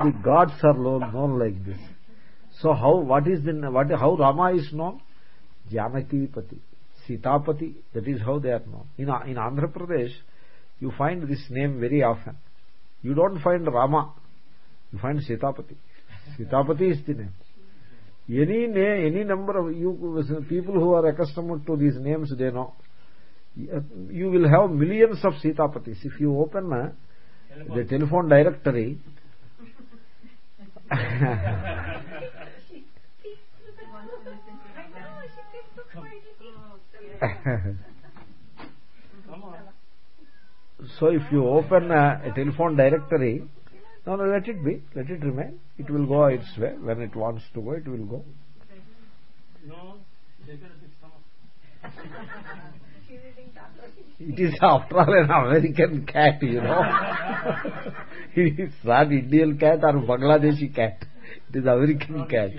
the gods are known like this. So how what is the what how rama is known? Janaki pati sitapati that is how they are known. In in andhra pradesh you find this name very often. You don't find rama you find sitapati. Sitapati is the name. Any name any number of you people who are accustomed to these names they know. You will have millions of sitapatis. If you open the telephone directory so if you open a, a, telephone directory no no let it be let it remain. It will go its way. When it wants to go it will go. No it is after all an american cat you know it is not indian cat or bangladeshi cat it is american cat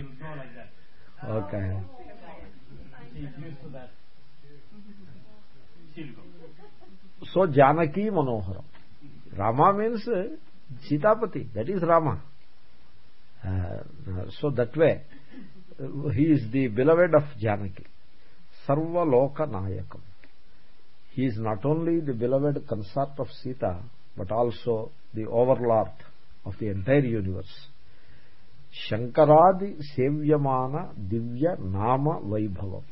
okay so janaki manoharam rama means sitapati that is rama uh, so that way uh, he is the beloved of janaki sarva loka nayakam he is not only the beloved consort of sita but also the overlord of the entire universe shankaradi sevyamana divya nama vaibhavam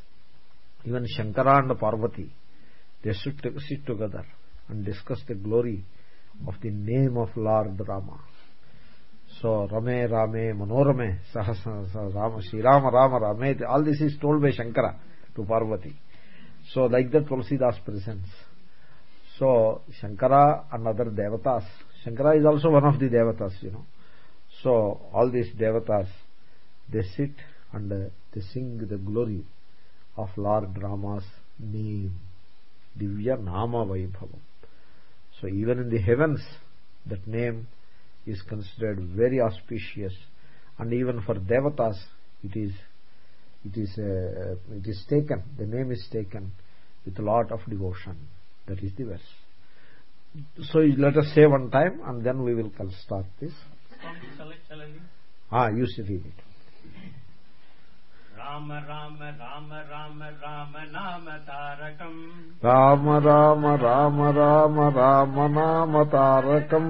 even shankara and parvati they sit, sit together and discuss the glory of the name of Lord Rama. So, Rame, Rame, Manorame, Sahasra, Rama, Rama, Rama, Rame, all this is told by Shankara to Parvati. So, like that Tulsidas presents. So, Shankara and other devatas. Shankara is also one of the devatas, you know. So, all these devatas, they sit and they sing the glory of Lord Rama's name. Divya nama vaibhavam. So even in the heavens that name is considered very auspicious. And even for devatas it is it is uh, it is taken. The name is taken with a lot of devotion that is the verse so let us say one time and then we will start this ah you should read it Ram Ram Ram Ram Ram नाम तारकम् राम राम राम राम राम नाम तारकम्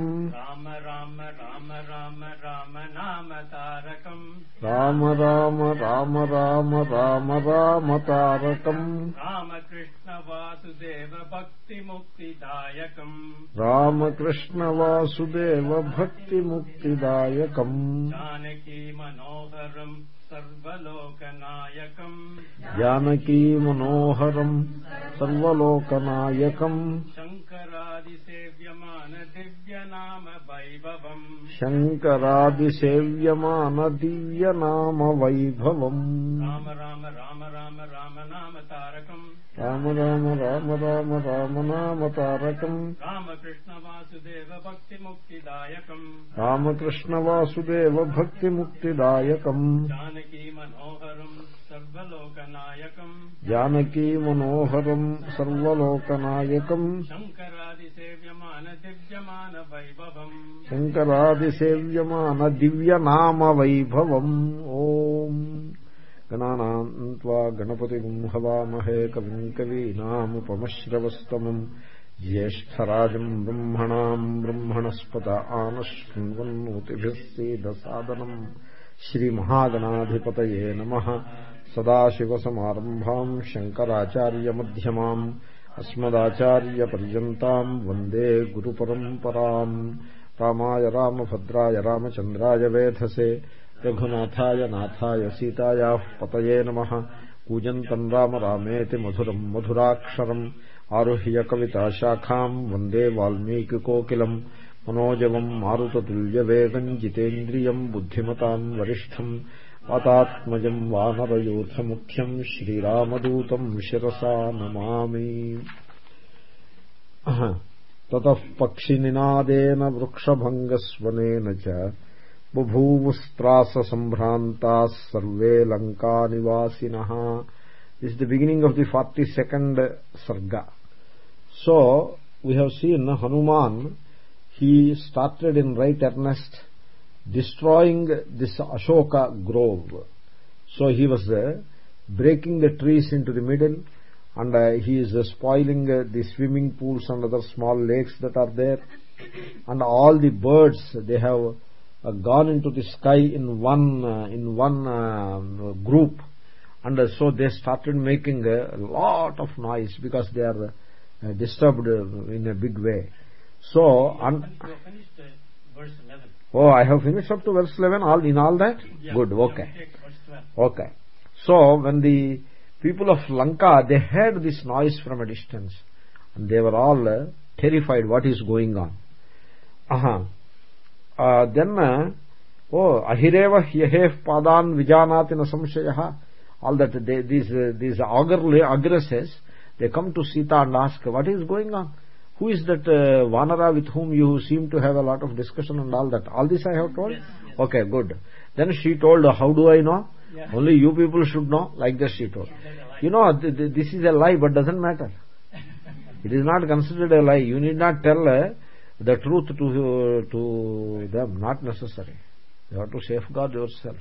राम राम राम राम राम राम तारकम्। राम कृष्ण वासुदेव भक्तिमुक्तिदायकम्। राम कृष्ण वासुदेव भक्तिमुक्तिदायकम्। जानकी मनोहरम् जानकी मनोहरम् सर्वलोकनायकम्। शङ्करादिसेव्यमान दिव्यनाम वैभवम् शङ्करादिसेव्यमान दिव्यनाम वैभवम् राम राम राम राम राम नाम तारकम् राम राम राम राम राम नाम तारकम् रामकृष्ण वासुदेव भक्तिमुक्तिदायकम् रामकृष्ण वासुदेव भक्तिमुक्तिदायकम् जानकी मनोहरम् सर्वलोकनायकम्। जानकी मनोहरम् सर्वलोकनायकम्। शङ्करादिसेव्यमान दिव्यमान वैभवम् शङ्करादिसेव्यमान दिव्यनाम वैभवम् ओम् गणानाम् त्वा गणपतिगुम् हवामहे कविम् कवीनामुपमश्रवस्तमम्। ज्येष्ठराजम् ब्रह्मणाम् ब्रह्मणस्पत आनशृण्वन्नोतिभिः सीदसादनम्। श्रीमहागणाधिपतये नमः। सदाशिवसमारम्भाम् शङ्कराचार्यमध्यमाम्। अस्मदाचार्यपर्यन्ताम् वंदे गुरुपरम्पराम्। रामाय रामभद्राय रामचन्द्राय रघुनाथाय नाथाय सीतायाः पतये नमः। कूजन्तम् राम रामेति मधुरम् मधुराक्षरम्। आरुह्य कविताशाखाम् वन्दे वाल्मीकिकोकिलम्। मनोजवम् मारुततुल्यवेगम् जितेन्द्रियम् बुद्धिमताम् वरिष्ठम्। वातात्मजम् वानरयूथमुख्यम् श्रीरामदूतम् शिरसा नमामि। ततः पक्षिनिनादेन वृक्षभङ्गस्वनेन च bhuvstrasasamhrantas sarve lanka nivasinah this is the beginning of the 42nd sarga. So we have seen hanuman he started in great earnest destroying this ashoka grove. So he was uh, breaking the trees into the middle and uh, he is uh, spoiling uh, the swimming pools and other small lakes that are there. And all the birds they have uh, gone into the sky in one uh, in one uh, group. And so they started making a lot of noise because they are disturbed in a big way. So and verse 11 oh i have finished up to verse 11 all in all that? Yeah, good okay. okay. So when the people of lanka they heard this noise from a distance and they were all terrified what is going on. Uh, then oh ahireva hyehev padan vijanati na samshayah all that they, these uh, these agresses they come to sita and ask what is going on? Who is that uh, vanara with whom you seem to have a lot of discussion and all that? All this i have told? Yes, yes. okay good. Then she told how do i know? Yeah. only you people should know. Like this she told. You know th th this is a lie but doesn't matter. It is not considered a lie. You need not tell uh, the truth to uh, to them not necessary you have to safeguard yourself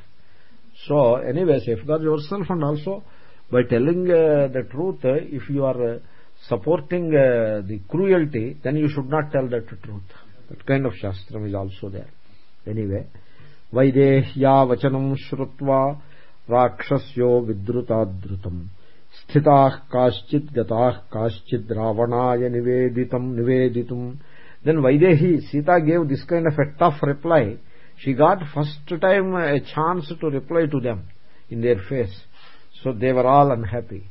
so anyway safeguard yourself and also by telling uh, the truth uh, if you are uh, supporting uh, the cruelty then you should not tell that truth that kind of shastram is also there anyway वैदेह्या वचनं श्रुत्वा राक्षस्यो विद्रुताद्रुतम् स्थिताः काश्चित् गताः काश्चित् रावणाय निवेदितम् निवेदितुम् then Vaidehi, Sita gave this kind of a tough reply. She got first time a chance to reply to them in their face. So they were all unhappy.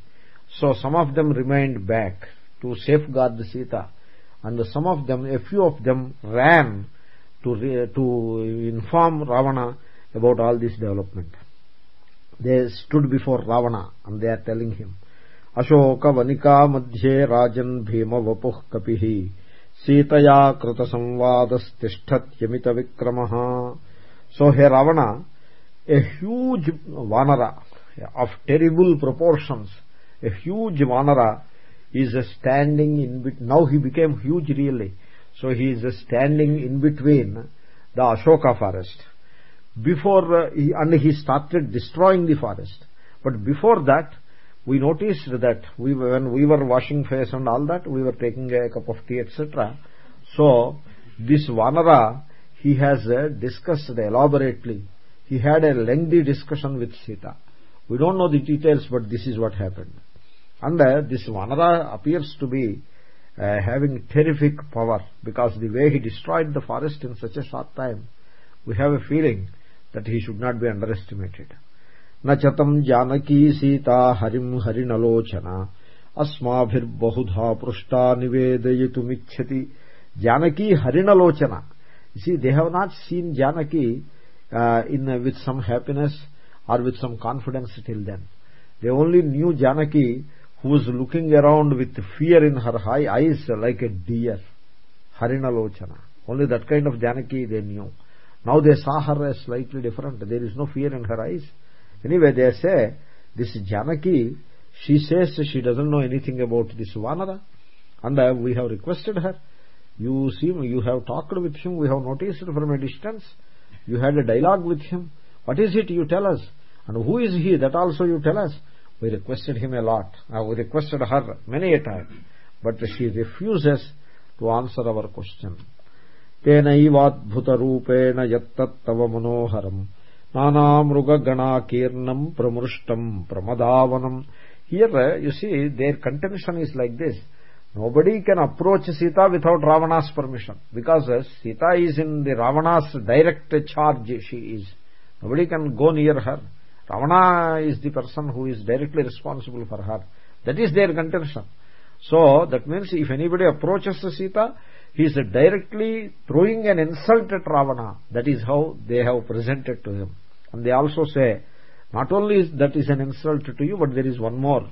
So some of them remained back to safeguard sita. And some of them a few of them ran to to inform ravana about all this development. They stood before ravana and they are telling him ashoka vanika madhye rajan bhima vapuh kapihi सीतया कृतसंवादस्तिष्ठत्यमितविक्रमः So here Ravana, a huge Vanara of terrible proportions, a huge Vanara is standing in between. Now he became huge really. So he is standing in between the Ashoka forest. Before, uh, he, and he started destroying the forest. But before that, we noticed that we when we were washing face and all that we were taking a cup of tea etc so this vanara he has uh, discussed elaborately. He had a lengthy discussion with sita. We don't know the details but this is what happened. And uh, this vanara appears to be uh, having terrific power because the way he destroyed the forest in such a short time we have a feeling that he should not be underestimated न चतम् जानकी सीता हरिम् हरिणलोचना अस्माभिर्बहुधा पृष्टा निवेदयितुमिच्छति जानकी हरिणलोचना see they have not seen janaki uh, in uh, with some happiness or with some confidence till then they only knew janaki who was looking around with fear in her high eyes like a deer harinalochana only that kind of janaki they knew now they saw her as slightly different there is no fear in her eyes anyway they say this janaki she says she doesn't know anything about this vanara and uh, we have requested her you see you have talked with him we have noticed from a distance you had a dialogue with him what is it you tell us and who is he that also you tell us we requested him a lot uh, we requested her many a time but she refuses to answer our question तेनैवाद्भुतरूपेण यत्तत्तव मनोहरम् nanamrugaganakirnam pramrushtam pramadavanam here uh, you see their contention is like this. Nobody can approach sita without ravana's permission. Because uh, sita is in the ravana's direct charge she is. Nobody can go near her. Ravana is the person who is directly responsible for her. That is their contention. So that means if anybody approaches sita he is directly throwing an insult at ravana. That is how they have presented to him. And they also say not only is that is an insult to you but there is one more.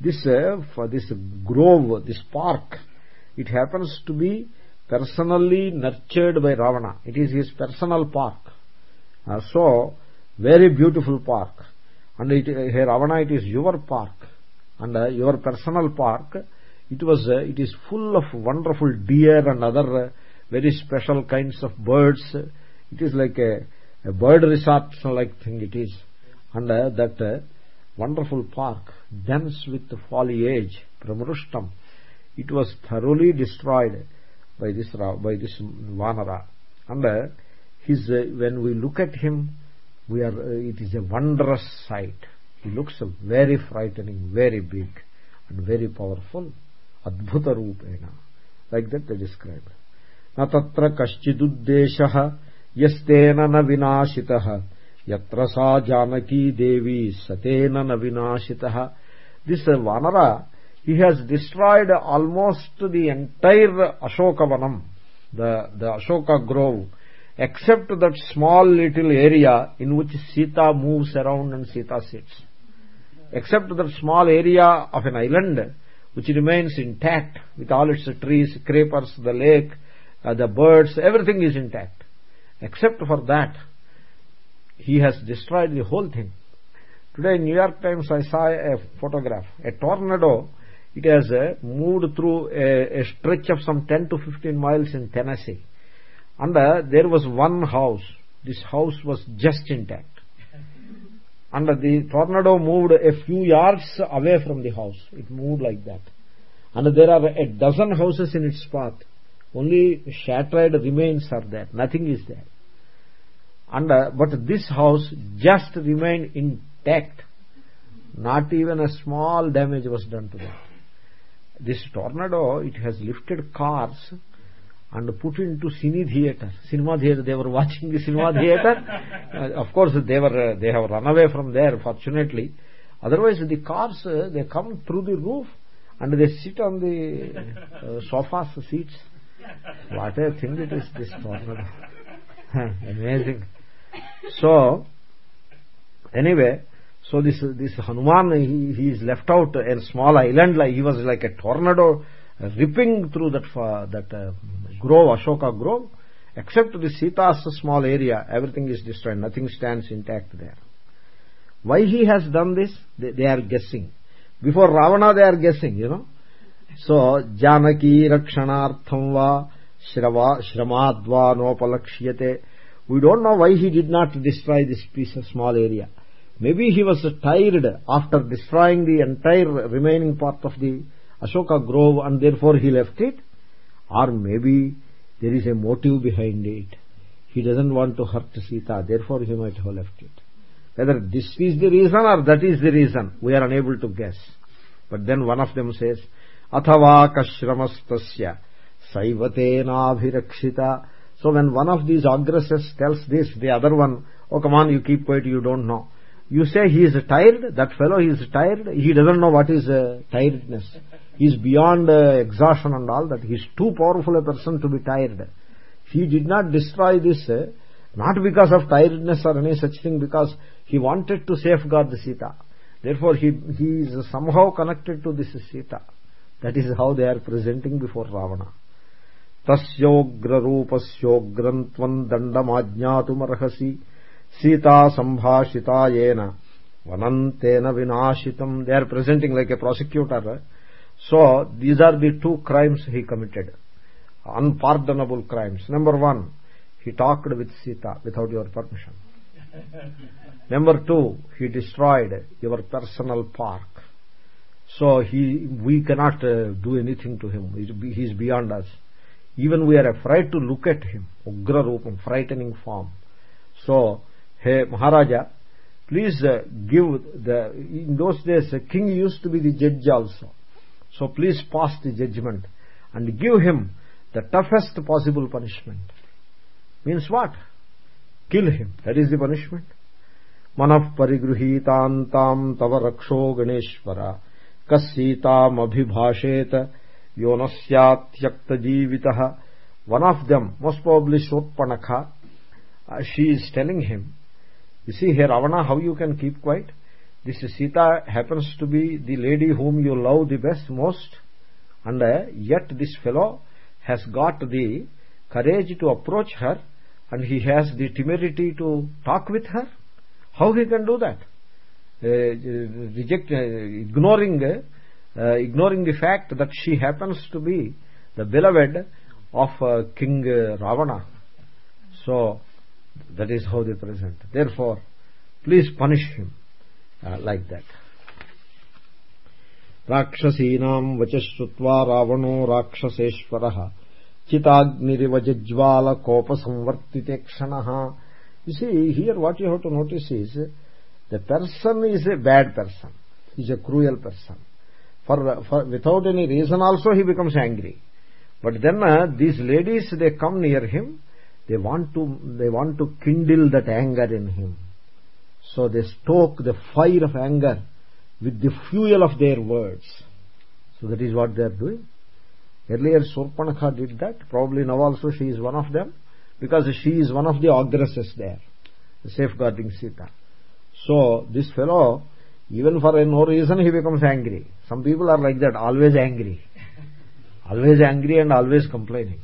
This uh, for this grove this park it happens to be personally nurtured by ravana. It is his personal park. Uh, so very beautiful park. And it, uh, here ravana it is your park. And uh, your personal park it was uh, it is full of wonderful deer and other uh, very special kinds of birds. It is like a, a bird resort like thing it is. And uh, that wonderful park dense with foliage pramrushtam it was thoroughly destroyed by this by this vanara. And his when we look at him we are it is a wondrous sight. He looks very frightening very big and very powerful vinashitah this vanara he has destroyed almost the entire ashoka vanam the the ashoka grove except that small little area in which sita moves around and sita sits except that small area of an island which remains intact. With all its trees creepers the lake uh, the birds everything is intact. Except for that he has destroyed the whole thing. Today in new york times i saw a photograph a tornado. It has uh, moved through a, a, stretch of some 10 to 15 miles in tennessee. And uh, there was one house. This house was just intact and the tornado moved a few yards away from the house. It moved like that. And there are a dozen houses in its path. Only shattered remains are there. Nothing is there. And uh, but this house just remained intact. Not even a small damage was done to that this tornado it has lifted cars and put into cine theater cinema theater they were watching the cinema theater uh, of course they were uh, they have run away from there fortunately. Otherwise the cars uh, they come through the roof and they sit on the uh, sofas seats. What a thing it is this tornado amazing. So anyway so this this hanuman he, he is left out in a small island like he was like a tornado ripping through that that uh, grove ashoka grove except the sita's small area everything is destroyed. Nothing stands intact there. Why he has done this? They, are guessing. Before ravana they are guessing you know. So janaki rakshanartham va shrava shramadva nopalakshyate we don't know why he did not destroy this piece of small area. Maybe he was tired after destroying the entire remaining part of the Ashoka grove and therefore he left it or maybe there is a motive behind it. He doesn't want to hurt Sita therefore he might have left it. Whether this is the reason or that is the reason we are unable to guess. But then one of them says athava kashramastasya saivatenabhirakshita so when one of these aggressors tells this the other one oh come on you keep quiet you don't know. You say he is tired that fellow he is tired he doesn't know what is uh, tiredness he is beyond uh, exhaustion and all that. He is too powerful a person to be tired. He did not destroy this uh, not because of tiredness or any such thing because he wanted to safeguard the sita. Therefore he he is somehow connected to this sita. That is how they are presenting before ravana. తస్యోగ్రరూపస్యోగ్రంత్వం Sita Sita సంభాషితాయేన వనంతేన వినాశితం They are presenting like a prosecutor. Uh, so these are the two crimes he committed. Unpardonable crimes. Number one he talked with sita without your permission. Number two he destroyed your personal park. So he we cannot uh, do anything to him. He is beyond us. Even we are afraid to look at him. Ugra roopam frightening form. So hey maharaja please uh, give the in those days a king used to be the judge also so please pass the judgment and give him the toughest possible punishment. Means what? Kill him. That is the punishment. Manah parigruhitantam tava raksho ganeshwara kasyitam abhibhashet yonasyat jivitah one of them most probably surpanakha uh, she is telling him you see here ravana how you can keep quiet this Sita happens to be the lady whom you love the best most and uh, yet this fellow has got the courage to approach her and he has the temerity to talk with her. How he can do that? Uh, reject uh, ignoring uh, ignoring the fact that she happens to be the beloved of uh, king uh, ravana. So that is how they present. Therefore please punish him uh, like that రాక్షసీనాం వచశ్రుత్వా రావణో రాక్షసేశ్వర చితాగ్నిరివ జజ్వాల కోప సంవర్తితే క్షణ you see here what you have to notice is the person is a bad person is a cruel person for, for without any reason also he becomes angry but then uh, these ladies they come near him they want to they want to kindle that anger in him so they stoke the fire of anger with the fuel of their words. So that is what they are doing. Earlier surpanakha did that. Probably now also she is one of them because she is one of the aggresses there safeguarding sita. So this fellow even for no reason he becomes angry. Some people are like that always angry. Always angry and always complaining.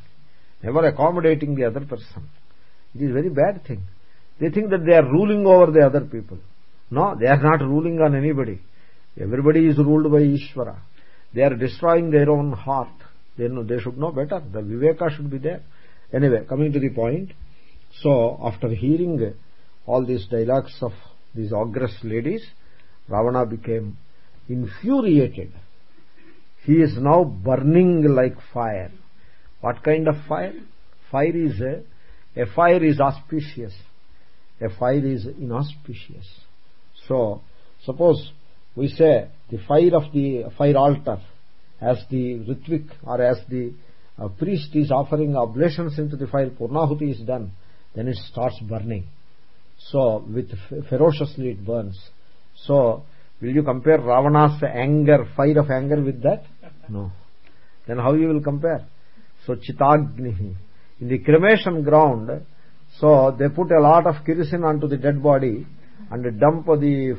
Never accommodating the other person. It is very bad thing they think that they are ruling over the other people. No they are not ruling on anybody. Everybody is ruled by ishvara. They are destroying their own heart. They know they should know better. The viveka should be there. Anyway coming to the point. So after hearing all these dialogues of these ogress ladies ravana became infuriated. He is now burning like fire. What kind of fire? Fire is a, a fire is auspicious a fire is inauspicious. So suppose we say the fire of the fire altar as the ritvik or as the uh, priest is offering oblations into the fire purnahuti is done then it starts burning. So with ferociously it burns. So will you compare ravana's anger fire of anger with that? No. Then how you will compare? So chitagni in the cremation ground so they put a lot of kerosene onto the dead body and dump the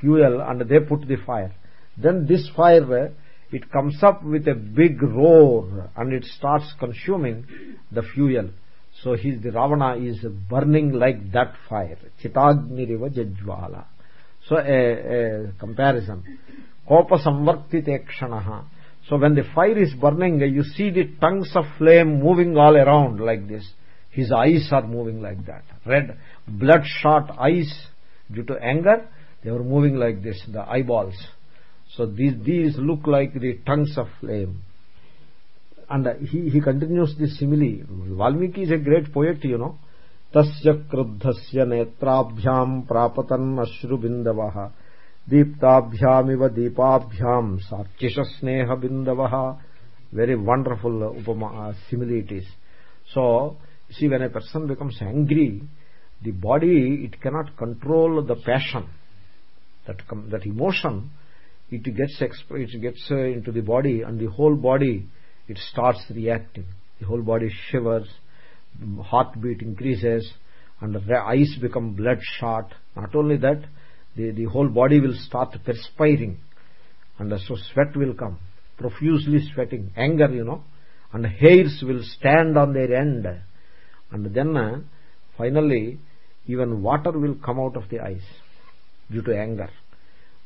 fuel and they put the fire. Then this fire it comes up with a big roar and it starts consuming the fuel. So he's the ravana is burning like that fire. Chitagniriva jajvala so a, a comparison. Kopa samvartite kshanaha so when the fire is burning you see the tongues of flame moving all around like this his eyes are moving like that red bloodshot eyes due to anger they were moving like this the eyeballs so these these look like the tongues of flame and he he continues this simile valmiki is a great poet you know tasya kruddhasya prapatan ashru bindavah deeptabhyamiva deepabhyam sarchisha sneha bindavah very wonderful upama uh, simile it is so see when a person becomes angry the body it cannot control the passion that that emotion. It gets it gets uh, into the body and the whole body it starts reacting. The whole body shivers heartbeat increases and the eyes become bloodshot not only that the the whole body will start perspiring and so sweat will come profusely sweating anger you know and hairs will stand on their end and then uh, finally even water will come out of the eyes due to anger.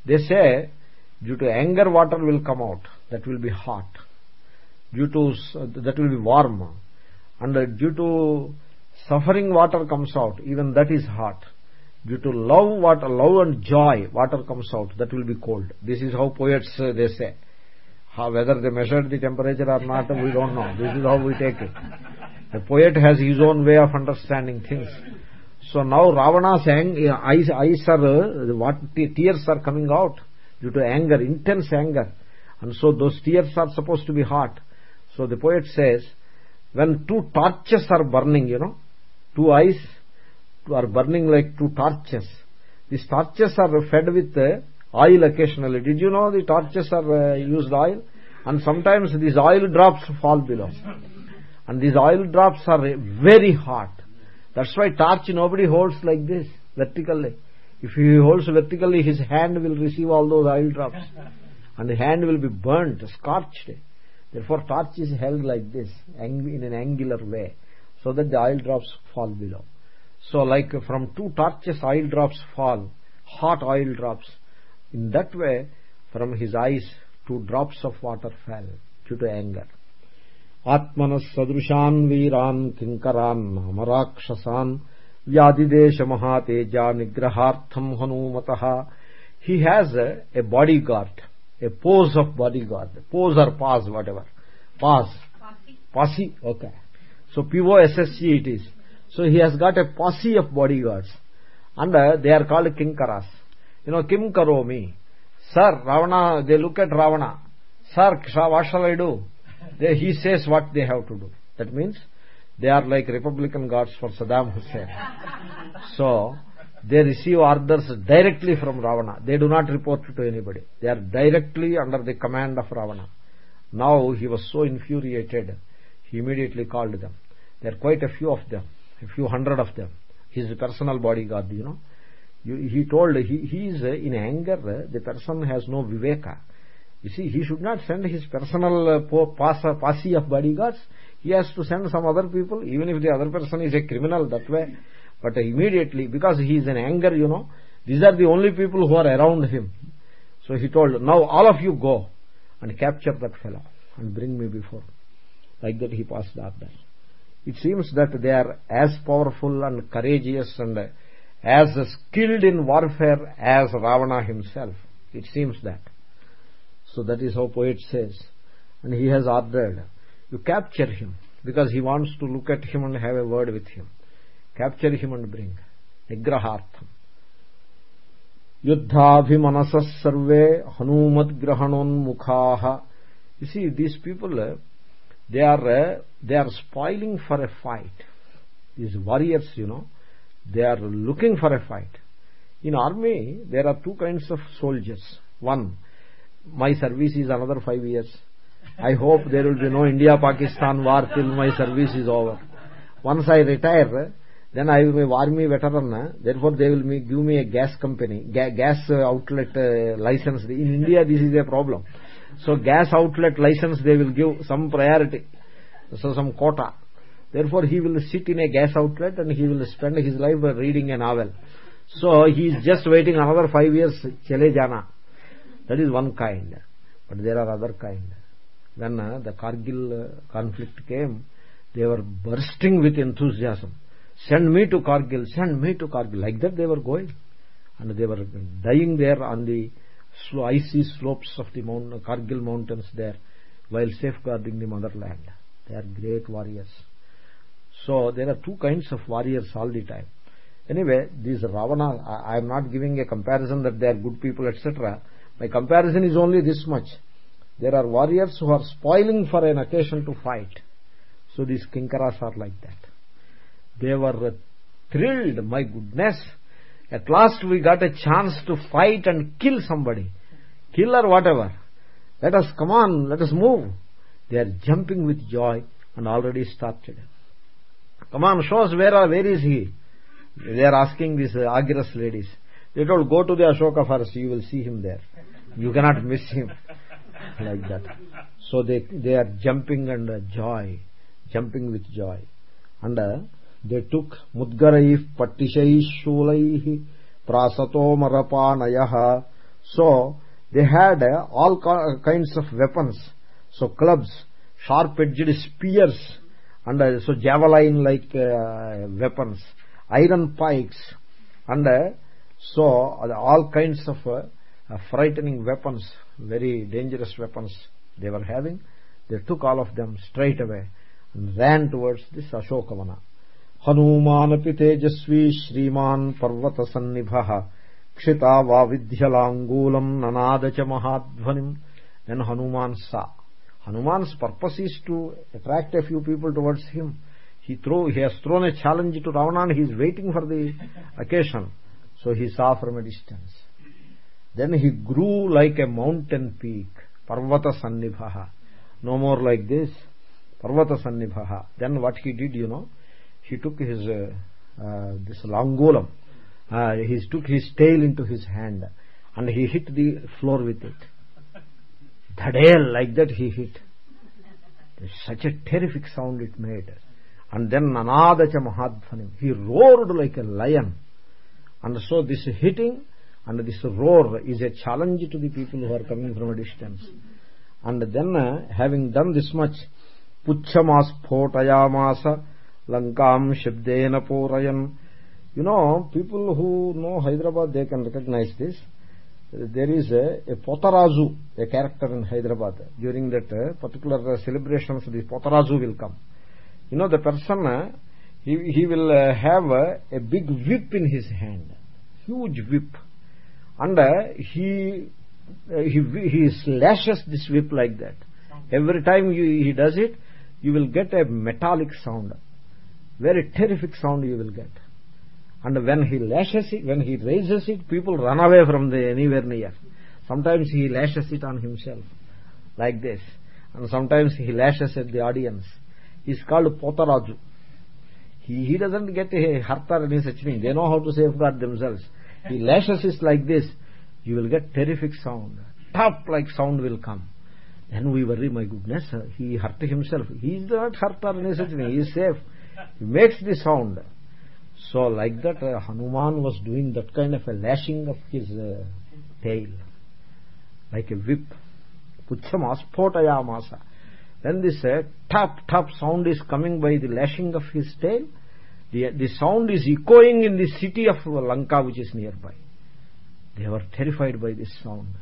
They say due to anger water will come out. That will be hot. Due to that will be warm. And due to suffering water comes out. Even that is hot. Due to love water love and joy water comes out. That will be cold. This is how poets uh, they say. How, whether they measured the temperature or not we don't know. This is how we take it the poet has his own way of understanding things. So now ravana's eyes, eyes are uh, what tears are coming out due to anger intense anger. And so those tears are supposed to be hot so the poet says when two torches are burning you know two eyes are burning like two torches. These torches are fed with uh, oil occasionally. Did you know the torches are uh, used oil? And sometimes these oil drops fall below and these oil drops are very hot. That's why torch nobody holds like this vertically. If he holds vertically his hand will receive all those oil drops. And the hand will be burnt scorched. Therefore torch is held like this in an angular way so that the oil drops fall below. So like from two torches oil drops fall hot oil drops. In that way from his eyes two drops of water fell due to anger he has a, a bodyguard a pose of bodyguard pose or pause whatever pause posse okay so p o s s c it is so he has got a posse of bodyguards and uh, they are called kinkaras you know kim karomi sir ravana they look at ravana sir what shall i do they, he says what they have to do. That means they are like republican guards for saddam hussein. So they receive orders directly from ravana. They do not report to anybody. They are directly under the command of ravana. Now he was so infuriated he immediately called them. There are quite a few of them a few hundred of them. His personal bodyguard you know. He told he, he is in anger. The person has no viveka you see he should not send his personal uh, po- posse of bodyguards. He has to send some other people even if the other person is a criminal that way. But immediately because he is in anger you know these are the only people who are around him. So he told now all of you go and capture that fellow and bring me before. Like that he passed the order. It seems that they are as powerful and courageous and as skilled in warfare as ravana himself. It seems that so that is how poet says. And he has ordered you capture him because he wants to look at him and have a word with him. Capture him and bring. Nigrahartham. Yuddhabhimanasah sarve hanumadgrahanonmukhaah you see these people uh, they are uh, they are spoiling for a fight. These warriors you know they are looking for a fight. In army there are two kinds of soldiers. One my service is another 5 years. I hope there will be no india pakistan war till my service is over. Once i retire then i will be army veteran. Therefore they will give me a gas company gas outlet uh, license. In india this is a problem. So gas outlet license they will give some priority. So some quota. Therefore he will sit in a gas outlet and he will spend his life reading a novel. So he is just waiting another 5 years chale jana that is one kind. But there are other kind. When uh, the kargil uh, conflict came they were bursting with enthusiasm. Send me to kargil send me to kargil. Like that they were going. And they were dying there on the icy slopes of the mount, kargil mountains there while safeguarding the motherland. They are great warriors. So there are two kinds of warriors all the time. Anyway these ravana i am not giving a comparison that they are good people etc my comparison is only this much. There are warriors who are spoiling for an occasion to fight. So these kinkaras are like that. They were thrilled my goodness. At last we got a chance to fight and kill somebody. Kill or whatever. Let us come on let us move. They are jumping with joy and already started. Come on show us where, where is he? They are asking these Agiras ladies. They told go to the Ashoka forest. You will see him there you cannot miss him. Like that. So they they are jumping and joy jumping with joy. And uh, they took mudgaraih pattishaih shulaih prasatomarapanayaha so they had uh, all kinds of weapons. So clubs sharp edged spears and uh, so javelin like weapons iron pikes. And so all kinds of frightening weapons very dangerous weapons they were having they took all of them straight away and ran towards this ashokavana हनूमानपि तेजस्वी श्रीमान् पर्वतसन्निभः क्षिता वा विध्यलाङ्गूलम् ननाद च महाध्वनिम् then hanuman saw hanuman's purpose is to attract a few people towards him he throw he has thrown a challenge to ravana and he is waiting for the occasion so he saw from a distance then he grew like a mountain peak parvata sannibhaha. No more like this parvata sannibhaha. Then what he did you know he took his uh, uh, this langolam uh, he took his tail into his hand and he hit the floor with it. Dhadel like that he hit. Such a terrific sound it made. And then nanadacha mahadvanim he roared like a lion. And so this hitting and this roar is a challenge to the people who are coming from a distance and then uh, having done this much puchchamaspotayamasa lankam shabdena porayan You know, people who know Hyderabad, they can recognize this. There is a, a Potarazu, a character in Hyderabad. During that uh, particular uh, celebrations, the Potarazu will come. You know, the person, he, he will have uh, a big whip in his hand. Huge whip. And uh, he, he, he slashes this whip like that. Every time you, he does it, you will get a metallic sound. Very terrific sound you will get. And when he lashes it when he raises it people run away from the anywhere near. Sometimes he lashes it on himself like this. And sometimes he lashes at the audience. He's called potaraju. He he doesn't get a hurt or any such thing. They know how to safeguard themselves he lashes it like this you will get terrific sound. Top like sound will come. Then we worry my goodness he hurt himself. He is not hurt or any such thing he is safe. He makes the sound. So like that uh, hanuman was doing that kind of a lashing of his uh, tail like a whip. Pucham aspotayamasa then this uh, tap tap sound is coming by the lashing of his tail the, the sound is echoing in the city of lanka which is nearby. They were terrified by this sound.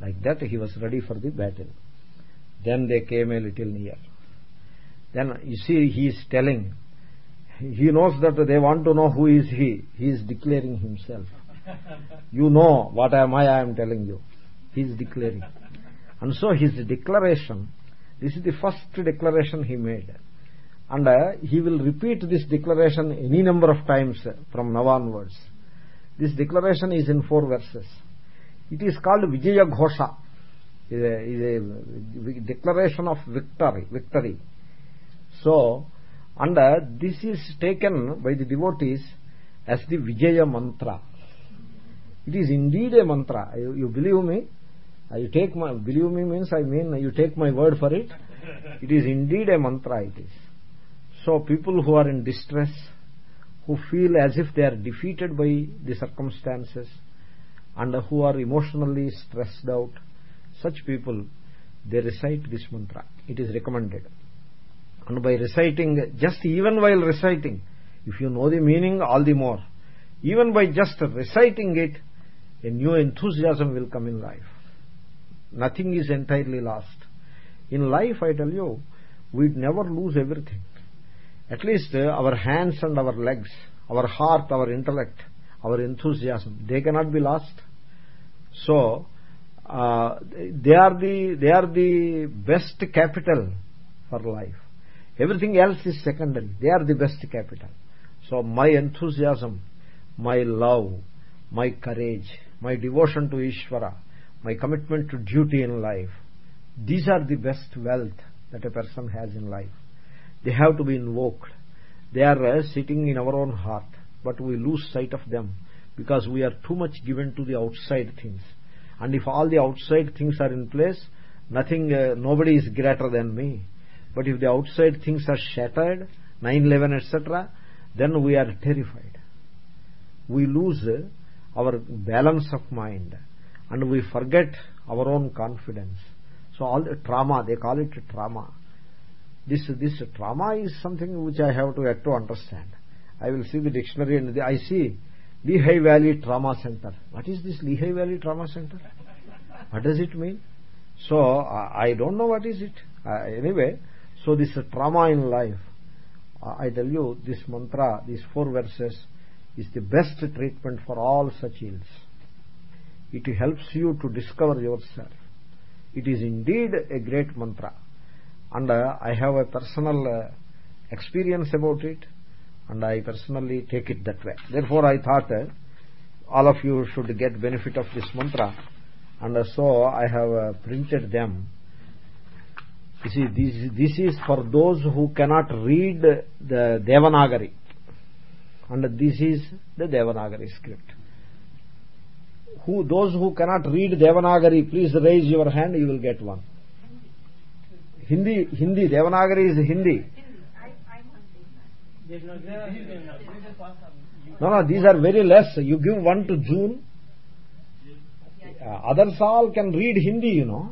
Like that he was ready for the battle. Then they came a little near. Then you see he is telling. He knows that they want to know who is he. He is declaring himself. You know what am i? I am telling you. He is declaring. And so his declaration this is the first declaration he made and uh, he will repeat this declaration any number of times from now onwards. This declaration is in four verses. It is called vijaya ghosha. Is a, a declaration of victory victory. So and uh, this is taken by the devotees as the vijaya mantra. It is indeed a mantra. You, you believe me? Uh, you take my believe me means i mean you take my word for it. It is indeed a mantra it is so people who are in distress who feel as if they are defeated by the circumstances and who are emotionally stressed out such people they recite this mantra. It is recommended. And by reciting just even while reciting if you know the meaning all the more. Even by just reciting it a new enthusiasm will come in life. Nothing is entirely lost. In life i tell you we'd never lose everything at least uh, our hands and our legs our heart our intellect our enthusiasm they cannot be lost. So uh, they are the they are the best capital for life. Everything else is secondary. They are the best capital. So my enthusiasm my love my courage my devotion to ishvara my commitment to duty in life these are the best wealth that a person has in life they have to be invoked. They are uh, sitting in our own heart but we lose sight of them because we are too much given to the outside things. And if all the outside things are in place nothing uh, nobody is greater than me. But if the outside things are shattered 911 etc then we are terrified. We lose our balance of mind and we forget our own confidence. So all the trauma they call it trauma this this trauma is something which i have to have to understand. I will see the dictionary and the, i see lehigh valley trauma center. What is this lehigh valley trauma center? What does it mean? So i, don't know what is it. Uh, anyway so this trauma in life i tell you this mantra these four verses is the best treatment for all such ills. It helps you to discover yourself. It is indeed a great mantra and uh, i have a personal uh, experience about it and i personally take it that way. Therefore i thought uh, all of you should get benefit of this mantra. And so i have printed them. You see this, this is for those who cannot read the devanagari. And this is the devanagari script. Who those who cannot read devanagari please raise your hand you will get one hindi hindi. Devanagari is hindi. No no these are very less. You give one to june. Uh, others all can read hindi you know.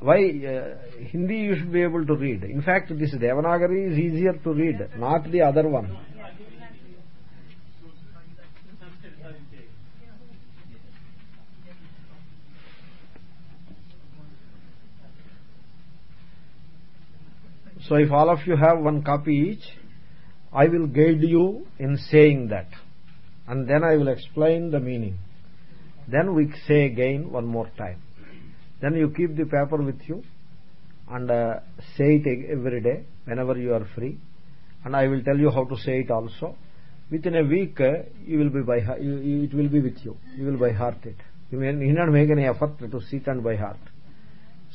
Why uh, hindi you should be able to read. In fact this devanagari is easier to read not the other one so if all of you have one copy each i will guide you in saying that. And then i will explain the meaning. Then we say again one more time. Then you keep the paper with you and uh, say it every day whenever you are free. And i will tell you how to say it also. Within a week uh, you will be by you, it will be with you. You will by heart it. You may need not make any effort to sit and by heart.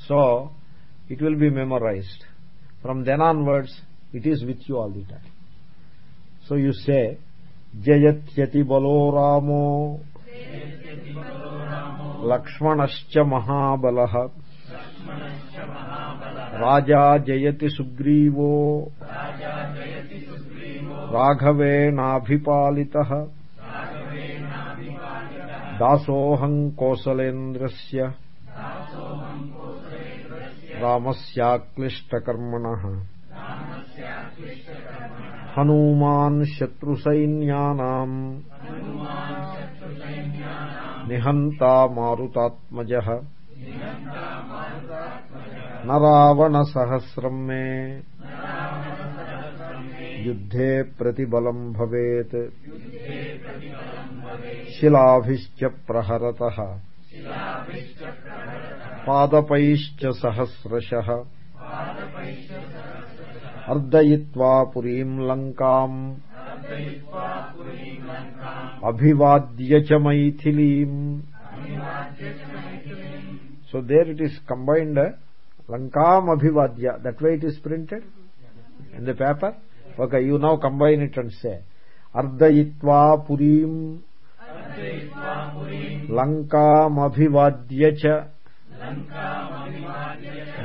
So it will be memorized from then onwards it is with you all the time so you say jayatyati balo ramo లక్ష్మణశ్చ మహాబల రాజా జయతి సుగ్రీవో రాఘవేణాభిపాలిత దాసోహం కోసలేంద్రస్య రామస్యాక్లిష్టకర్మణ। హనుమాన్ శత్రుసైన్యానా। నిహంతా మారుతాత్మజ। నరావణసహస్రం మే యుద్ధే ప్రతిబలం భవేత్। శిలాభిశ్చ ప్రహరత। पादपैश्च सहस्रशः अर्दयित्वा पुरीम् अभिवाद्य च मैथिलीम्। So there it is combined लङ्काम् अभिवाद्य that way it is printed in the paper okay you know combine it and say अर्दयित्वा पुरीम् लङ्कामभिवाद्य च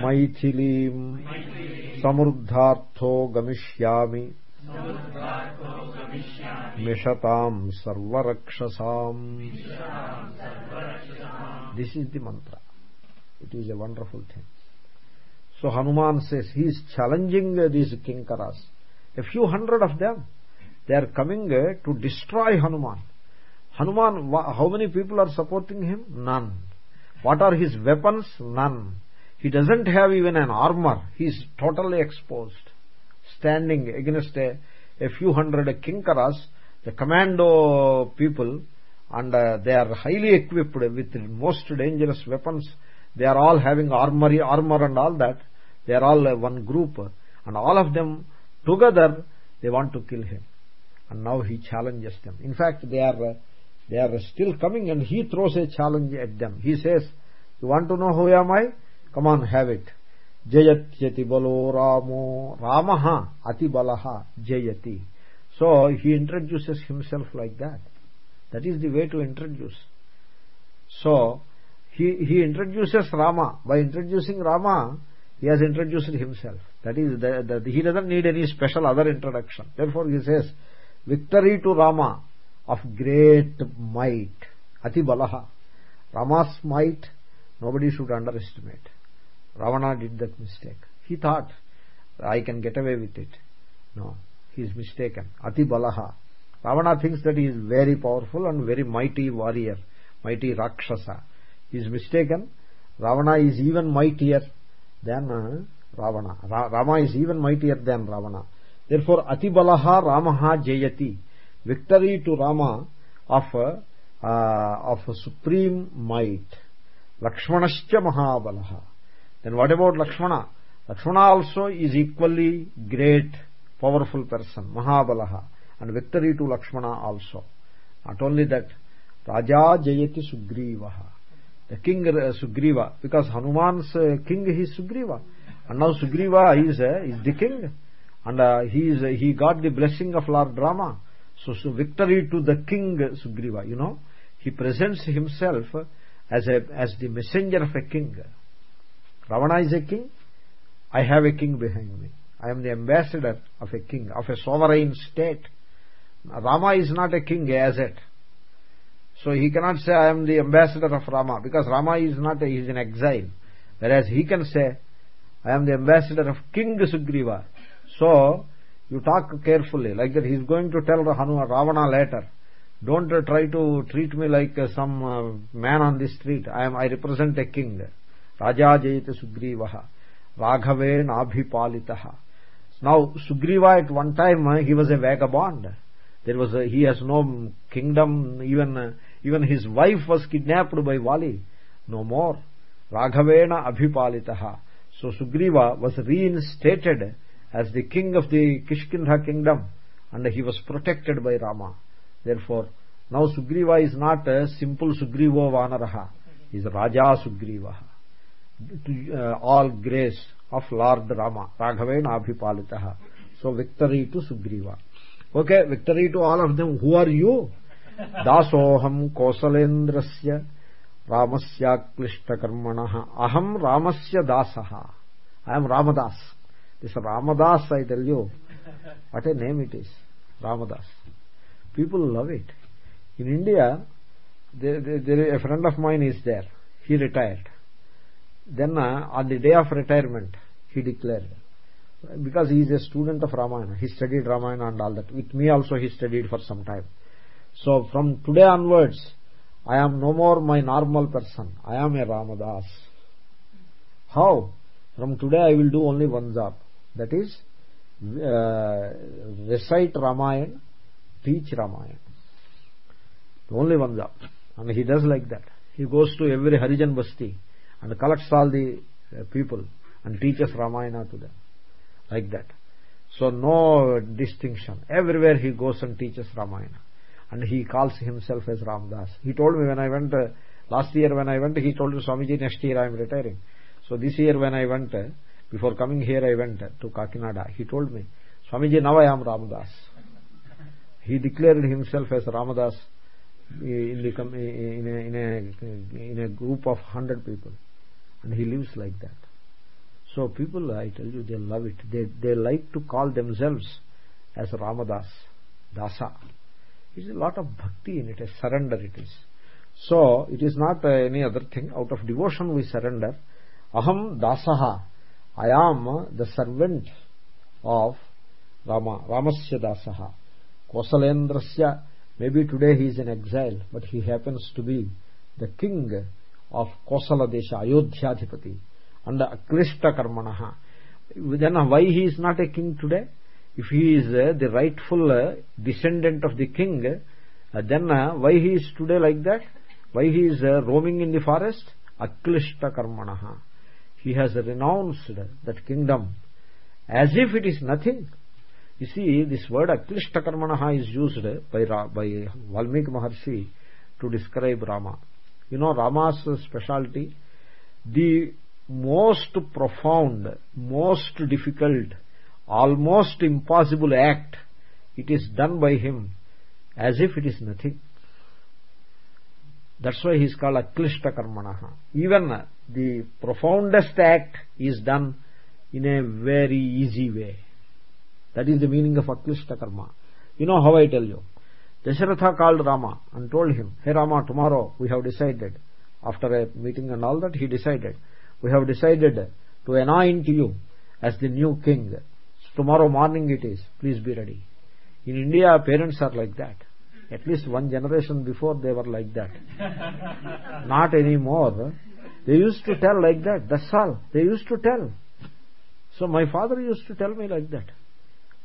मैथिली समृद्धा गमिष्यामि। मिषताक्षसा सर्वरक्षसा this is the mantra it is a wonderful thing so Hanuman say he is challenging these kinkaras a few hundred of them they are coming to destroy Hanuman Hanuman how many people are supporting him none what are his weapons? None. He doesn't have even an armor. He is totally exposed. Standing against a, a few hundred kinkaras the commando people and uh, they are highly equipped with most dangerous weapons. They are all having armory armor and all that. They are all uh, one group and all of them together they want to kill him. And now he challenges them. In fact they are uh, they are still coming and he throws a challenge at them. He says you want to know who am i? Come on have it. Jayatyati balo ramo ramaha ati balaha jayati. So he introduces himself like that. That is the way to introduce. So he he introduces rama. By introducing rama he has introduced himself. That is the, the, he doesn't need any special other introduction. Therefore he says victory to rama of great might. Ati balaha rama's might nobody should underestimate. Ravana did that mistake. He thought i can get away with it. No he is mistaken. Ati balaha ravana thinks that he is very powerful and very mighty warrior mighty rakshasa. He is mistaken. Ravana is even mightier than uh, ravana. Ra rama is even mightier than ravana. Therefore ati balaha ramaha jayati victory to rama of uh, of supreme might. Lakshmanascha mahabalaha. Then what about lakshmana? Lakshmana also is equally great powerful person mahabalaha. And victory to lakshmana also. Not only that raja jayati sugrivaha. The king uh, sugriva. Because hanuman's uh, king is sugriva. And now sugriva is uh, is the king. And uh, he is uh, he got the blessing of lord rama so, so victory to the king sugriva you know he presents himself as a as the messenger of a king ravana is a king i have a king behind me I am the ambassador of a king, of a sovereign state. Rama is not a king as yet. So he cannot say I am the ambassador of Rama because Rama is not, a, he is in exile. whereas he can say i am the ambassador of king sugriva so you talk carefully like that he is going to tell Hanuman, ravana later. Don't try to treat me like uh, some uh, man on the street. I am i represent a king. Raja jayate sugriva raghaven abhipalitaha now sugriva at one time uh, he was a vagabond. There was a, he has no kingdom. Even even his wife was kidnapped by vali no more. Raghavena abhipalitaha so sugriva was reinstated as the king of the kishkindha kingdom and he was protected by rama. Therefore now sugriva is not a simple sugrivo vanaraha he is raja sugriva. To uh, all grace of lord rama raghavena abhipalitaha. So victory to sugriva. Okay victory to all of them. Who are you? Dasoham kosalendrasya ramasyaklishtakarmanah aham ramasya dasah i am ramadas this ramadas i tell you what a name it is ramadas. People love it. In india there, a friend of mine is there. He retired. Then uh, on the day of retirement he declared because he is a student of ramayana. He studied ramayana and all that. With me also he studied for some time. So from today onwards i am no more my normal person. I am a ramadas. How? From today i will do only one job that is uh, recite ramayana teach ramayana only one job and he does like that. He goes to every harijan basti and collects all the uh, people and teaches ramayana to them. Like that. So no distinction. Everywhere he goes and teaches ramayana. And he calls himself as ramdas. He told me when i went uh, last year when i went he told me swamiji next year i am retiring. So this year when i went uh, before coming here i went to kakinada. He told me swamiji now i am ramdas he declared himself as ramadas in, the, in, a, in, a, in a group of 100 people. And he lives like that. So people i tell you they love it. They they like to call themselves as ramadas dasa. It is a lot of bhakti in it a surrender it is. So it is not any other thing. Out of devotion we surrender. Aham dasaha i am the servant of rama ramasya dasaha kosalendrasya maybe today he is in exile but he happens to be the king of kosala desha ayodhyadhipati and aklishta karmana then why he is not a king today? If he is uh, the rightful uh, descendant of the king uh, then why he is today like that? Why he is roaming in the forest? Aklishta karmana he has renounced that kingdom as if it is nothing. You see this word aklishta karmana is used by by valmiki maharshi to describe rama. You know rama's specialty the most profound most difficult almost impossible act it is done by him as if it is nothing. That's why he is called aklishta karmana even the profoundest act is done in a very easy way. That is the meaning of aklishta karma. You know how i tell you? Dasharatha called rama and told him hey rama tomorrow we have decided after a meeting and all that he decided we have decided to anoint you as the new king. Tomorrow morning it is. Please be ready. In india parents are like that. At least one generation before they were like that. Not anymore they used to tell like that. That's all. They used to tell. So my father used to tell me like that.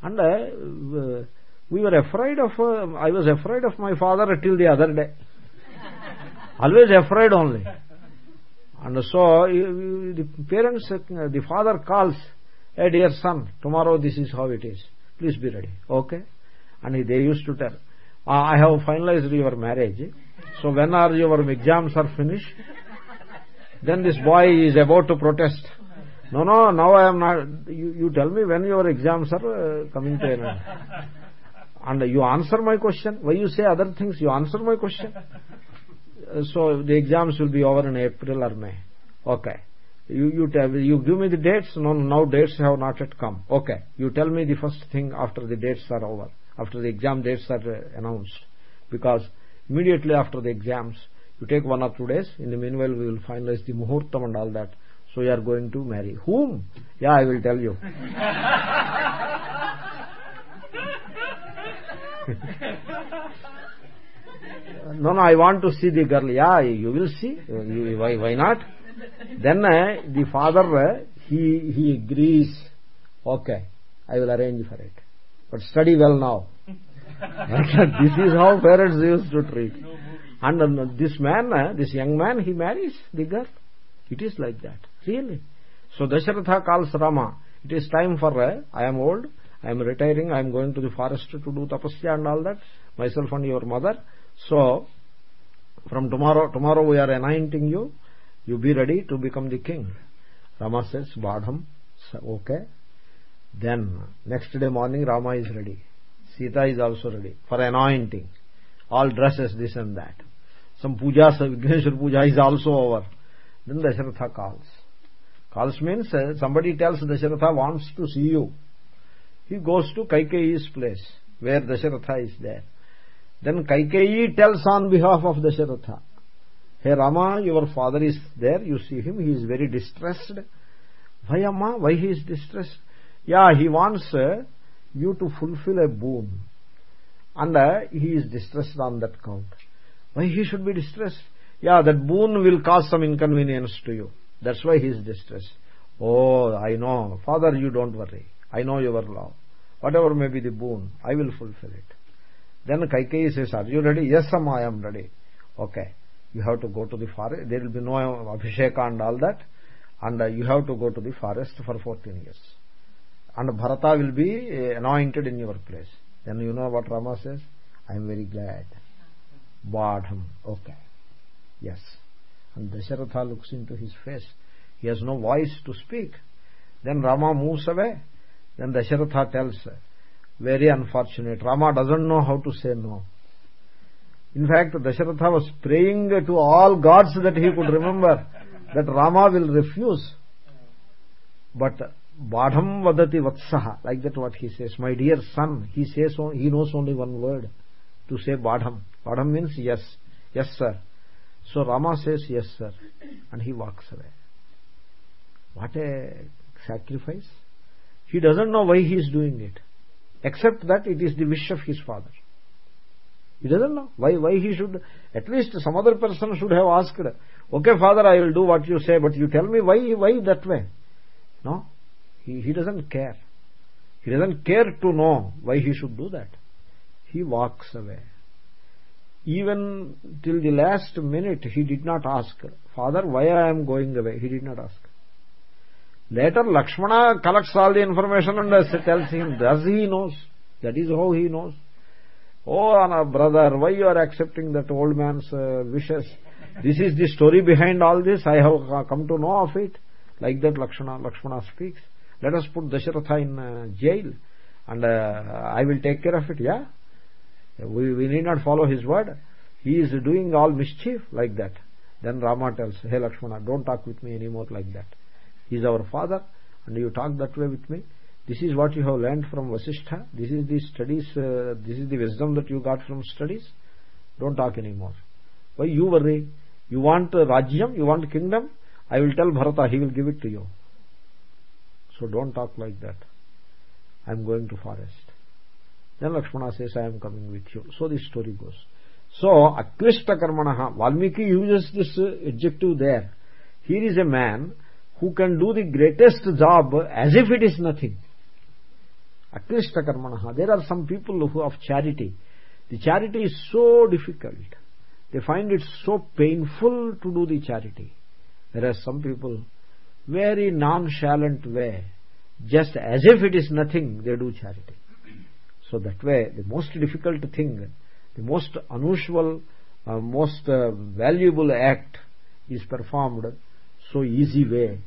And uh, we were afraid of uh, i was afraid of my father till the other day. Always afraid only. And so the parents the father calls hey dear son tomorrow this is how it is. Please be ready. Okay? And they used to tell uh, i have finalized your marriage. So when are your exams are finished then this boy is about to protest. No no now i am not you, you tell me when your exams are uh, coming to an end. And you answer my question. Why you say other things? You answer my question. Uh, so the exams will be over in april or may. Okay. You you tell you give me the dates. No now dates have not yet come. Okay. You tell me the first thing after the dates are over after the exam dates are uh, announced. Because immediately after the exams you take one or two days. In the meanwhile we will finalize the muhurtam and all that. So you are going to marry. Whom? Yeah i will tell you. No no i want to see the girl. Yeah you will see. Why why not? Then uh, the father uh, he he agrees. Okay i will arrange for it. But study well now. This is how parents used to treat and this man uh, this young man he marries the girl. It is like that really. So dasharatha calls rama. It is time for uh, i am old i am retiring i am going to the forest to do tapasya and all that myself and your mother. So from tomorrow tomorrow we are anointing you. You be ready to become the king. Rama says badham okay. Then next day morning rama is ready. Sita is also ready for anointing. All dresses this and that some puja vigneshwar puja is also over then dasharatha calls calls means uh, somebody tells dasharatha wants to see you he goes to kaikeyi's place where dasharatha is there then kaikeyi tells on behalf of dasharatha hey rama your father is there you see him he is very distressed why amma why he is distressed yeah he wants uh, you to fulfill a boon and uh, he is distressed on that count why he should be distressed? Yeah that boon will cause some inconvenience to you. That's why he is distressed. Oh i know. Father you don't worry. I know your law. Whatever may be the boon i will fulfill it. Then kaikeyi says are you ready? Yes amma i am ready. Okay. You have to go to the forest. There will be no abhisheka and all that. And uh, you have to go to the forest for 14 years. And bharata will be uh, anointed in your place. Then you know what rama says? I am very glad badham okay. Yes. And dasharatha looks into his face. He has no voice to speak. Then rama moves away. Then dasharatha tells very unfortunate. Rama doesn't know how to say no. In fact dasharatha was praying to all gods that he could remember that rama will refuse. But badham vadati vatsaha like that what he says. My dear son he says he knows only one word to say badham badham means yes. Yes sir. So rama says yes sir. And he walks away. What a sacrifice. He doesn't know why he is doing it except that it is the wish of his father. He doesn't know why why he should at least some other person should have asked okay father i will do what you say but you tell me why why that way? No. He he doesn't care. He doesn't care to know why he should do that he walks away. Even till the last minute he did not ask father why i am going away? He did not ask. Later lakshmana collects all the information and tells him does he knows? That is how he knows. Oh brother why you are accepting that old man's uh, wishes? This is the story behind all this. I have come to know of it. Like that lakshmana lakshmana speaks. Let us put dasharatha in uh, jail and uh, i will take care of it. Yeah we, we need not follow his word. He is doing all mischief like that. Then rama tells hey lakshmana don't talk with me anymore like that. He is our father and you talk that way with me. This is what you have learned from vasishtha. This is the studies uh, this is the wisdom that you got from studies. Don't talk anymore. Why you worry. You want rajyam you want kingdom. I will tell bharata he will give it to you. So don't talk like that. I am going to forest then Lakshmana says, I am coming with you. So the story goes. So, Aklishta Karmanaha, Valmiki uses this uh, adjective there. Here is a man who can do the greatest job as if it is nothing. Aklishta Karmanaha. There are some people who have charity. The charity is so difficult. They find it so painful to do the charity. Whereas some people, very nonchalant way, just as if it is nothing, they do charity so that way the most difficult thing the most unusual uh, most uh, valuable act is performed so easy way.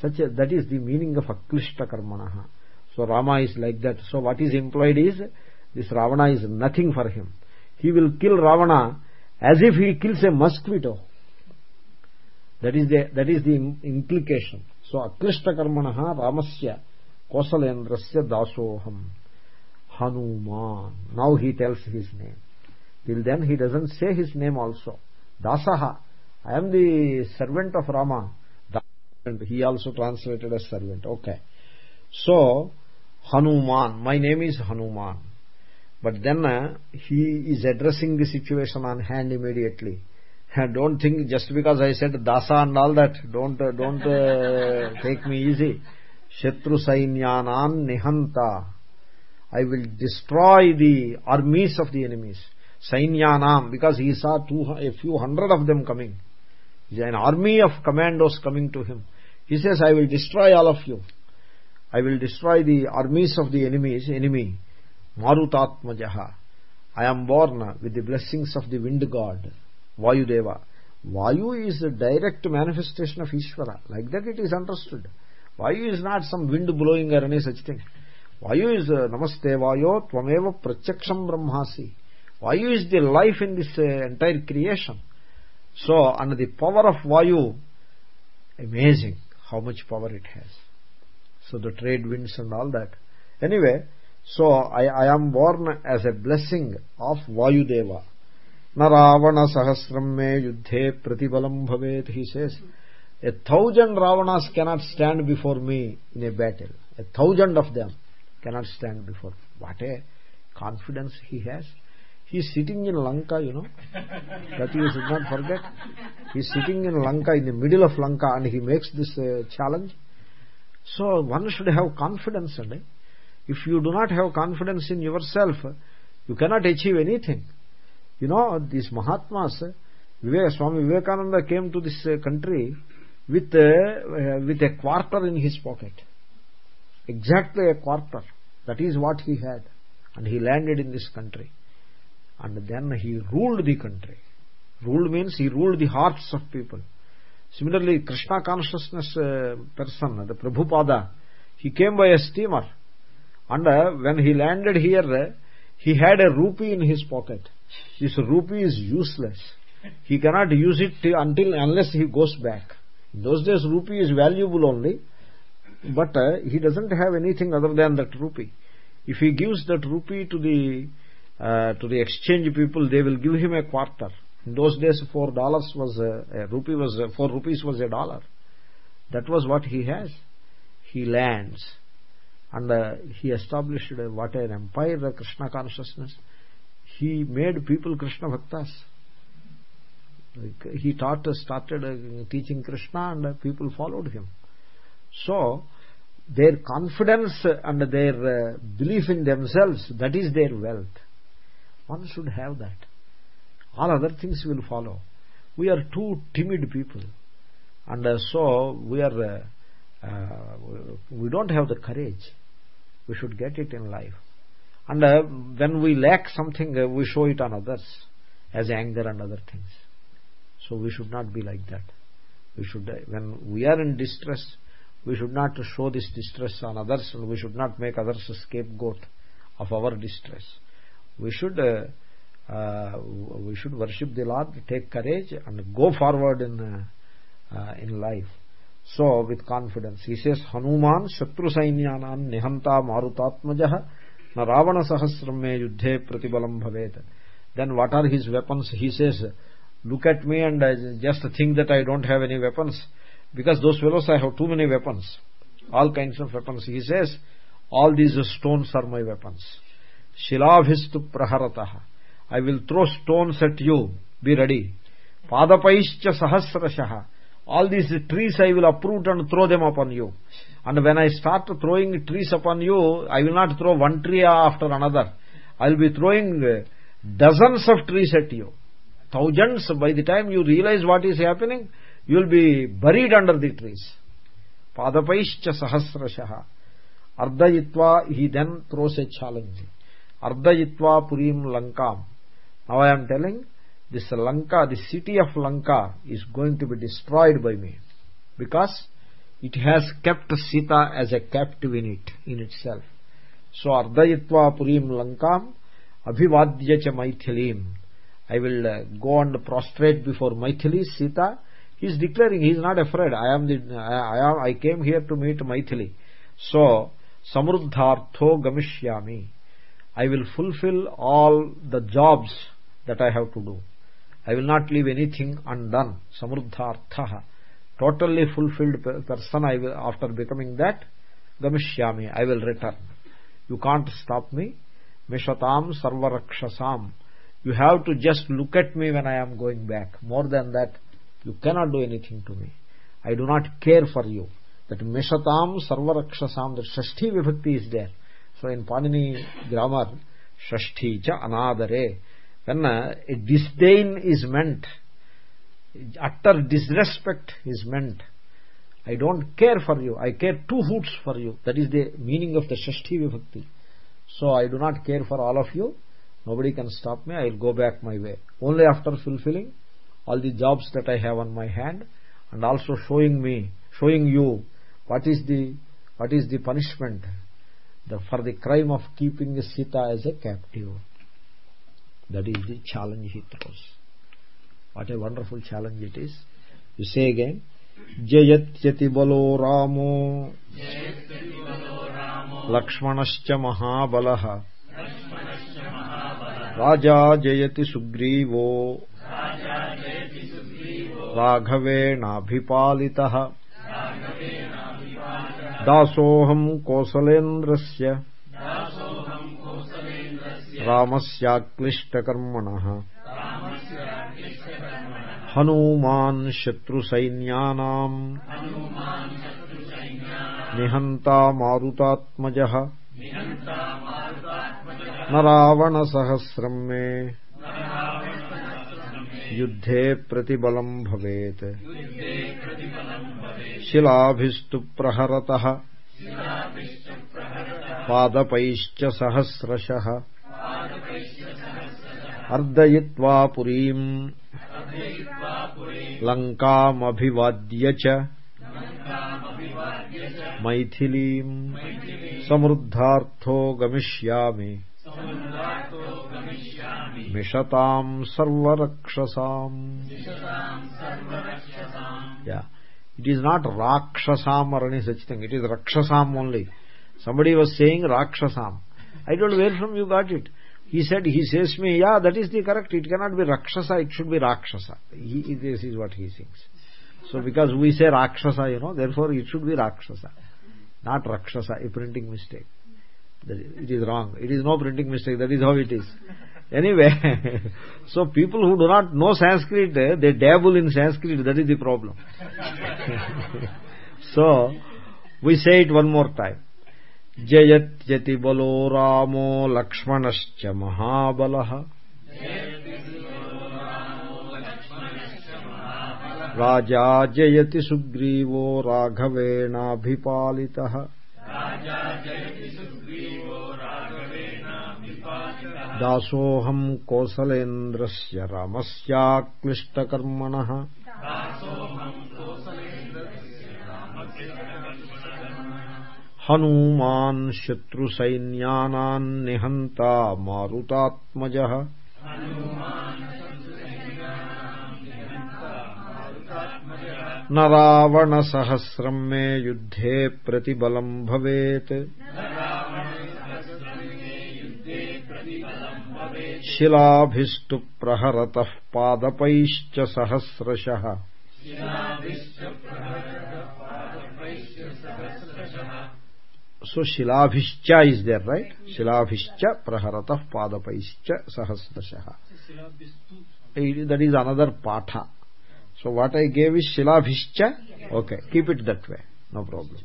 Such a, that is the meaning of aklishta karmana so rama is like that. So what is employed is this ravana is nothing for him. He will kill ravana as if he kills a mosquito. That is the that is the implication. So aklishta karmana ramasya kosalendrasya dasoham Hanuman. Now he tells his name. Till then he doesn't say his name also. Dasaha. I am the servant of Rama. and he also translated as servant okay so hanuman my name is hanuman but then uh, he is addressing the situation on hand immediately don't think just because i said dasa and all that don't uh, don't uh, take me easy shatru sainyanan nihanta i will destroy the armies of the enemies. Sainyanam because he saw two, a few hundred of them coming. An army of commandos coming to him. He says i will destroy all of you. I will destroy the armies of the enemies enemy marutatmajaha. I am born with the blessings of the wind god vayudeva. Vayu is a direct manifestation of ishvara. Like that it is understood. Vayu is not some wind blowing or any such thing vayu is uh, namaste vayo tvameva pratyaksham brahmasi? Vayu is the life in this uh, entire creation? So and the power of vayu amazing how much power it has. So the trade winds and all that. Anyway so i i am born as a blessing of vayudeva. Na ravana sahasram me yuddhe pratibalam bhavet he says a thousand ravanas cannot stand before me in a battle. A thousand of them cannot stand before. What a confidence he has. He is sitting in lanka you know. That you should not forget. He is sitting in lanka in the middle of lanka and he makes this uh, challenge. So one should have confidence and if you do not have confidence in yourself you cannot achieve anything. You know these mahatmas Vivek, swami vivekananda came to this uh, country with uh, with a quarter in his pocket exactly a quarter. That is what he had. And he landed in this country. And then he ruled the country. Ruled means he ruled the hearts of people. Similarly krishna consciousness uh, person the prabhupada he came by a steamer. And uh, when he landed here uh, he had a rupee in his pocket. This rupee is useless. He cannot use it until unless he goes back. In those days rupee is valuable only but uh, he doesn't have anything other than that rupee. If he gives that rupee to the uh, to the exchange people they will give him a quarter. In those days four dollars was a, a rupee was a, four rupees was a dollar. That was what he has. He lands. And uh, he established uh, what an empire the krishna consciousness. He made people krishna bhaktas. He taught started uh, teaching krishna and uh, people followed him so their confidence and their uh, belief in themselves that is their wealth. One should have that. All other things will follow. We are too timid people. And uh, so we are uh, we don't have the courage. We should get it in life. And when we lack something we show it on others as anger and other things. So we should not be like that. We should when we are in distress we should not show this distress on others and we should not make others scapegoat of our distress. We should uh, uh, we should worship the lord take courage and go forward in uh, uh in life. So with confidence. He says hanuman shatru sainyanan nihanta marutatmajah na ravana sahasram yuddhe pratibalam bhavet. Then what are his weapons? He says look at me and just think that i don't have any weapons because those fellows i have too many weapons. All kinds of weapons. He says all these stones are my weapons. Shilabhistu praharatah i will throw stones at you. Be ready. Padapaischa sahasrashah all these trees i will uproot and throw them upon you. And when i start throwing trees upon you i will not throw one tree after another. I will be throwing uh, dozens of trees at you. Thousands. By the time you realize what is happening you will be buried under the trees. Padapaischa sahasrashah ardayitva he then throws a challenge. Ardayitva purim lankam. Now i am telling this lanka the city of lanka is going to be destroyed by me because it has kept sita as a captive in it in itself. So ardayitva purim lankam abhivadya cha maithilim i will uh, go and prostrate before maithili sita he is declaring he is not afraid. I am the i am i came here to meet maithili. So samruddhartho gamishyami i will fulfill all the jobs that i have to do. I will not leave anything undone. Samruddhartha totally fulfilled person i will after becoming that gamishyami i will return. You can't stop me. Mishatam sarvarakshasam. You have to just look at me when i am going back. More than that you cannot do anything to me. I do not care for you. That mishatam sarvarakshasam the shashti vibhakti is there. So in panini grammar shashti cha anadare. When uh, a disdain is meant utter disrespect is meant i don't care for you. I care two hoots for you. That is the meaning of the shashti vibhakti. So i do not care for all of you. Nobody can stop me. I will go back my way. Only after fulfilling all the jobs that i have on my hand and also showing me showing you what is the what is the punishment the, for the crime of keeping sita as a captive that is the challenge he throws what a wonderful challenge it is you say again jayatyati balo ramo लक्ष्मणश्च महाबलः राजा जयति सुग्रीवो राघवेणाभिपालितः। दासोऽहम् कोसलेन्द्रस्य। रामस्याक्लिष्टकर्मणः। हनूमान् शत्रुसैन्यानाम्। निहन्ता मारुतात्मजः न रावणसहस्रम् मे युद्धे प्रतिबलम् भवेत्। शिलाभिस्तु प्रहरतः। पादपैश्च सहस्रशः। अर्दयित्वा पुरीम्। लङ्कामभिवाद्य च। मैथिलीम्। समृद्धार्थो गमिष्यामि Vishataam Sarvarakshasam. Yeah. It is not Rakshasam or any such thing. It is Rakshasam only. Somebody was saying Rakshasam. I don't know where from you got it. He said, he says me, yeah, that is the correct. It cannot be Rakshasa, it should be Rakshasa. This is what he thinks. So because we say Rakshasa, you know, therefore it should be Rakshasa. Not Rakshasa, a printing mistake. It is wrong. It is no printing mistake. That is how it is. Anyway so people who do not know sanskrit they dabble in sanskrit that is the problem so we say it one more time जयत्यति बलो रामो लक्ष्मणश्च महाबलः राजा जयति सुग्रीवो राघवेणाभिपालितः दासोऽहम् कोसलेन्द्रस्य रामस्याक्लिष्टकर्मणः हनूमान् शत्रुसैन्यानान्निहन्ता मारुतात्मजः न रावणसहस्रम् मे युद्धे प्रतिबलम् भवेत् शिलाभिष्टु प्रहरतः पादपैश्च सहस्रशः। सो शिलाभिश्च इज़ देयर राइट शिलाभिश्च प्रहरतः पादपैश्च सहस्रशः। That is another patha so what I gave is शिलाभिश्च? Okay keep it that way no problem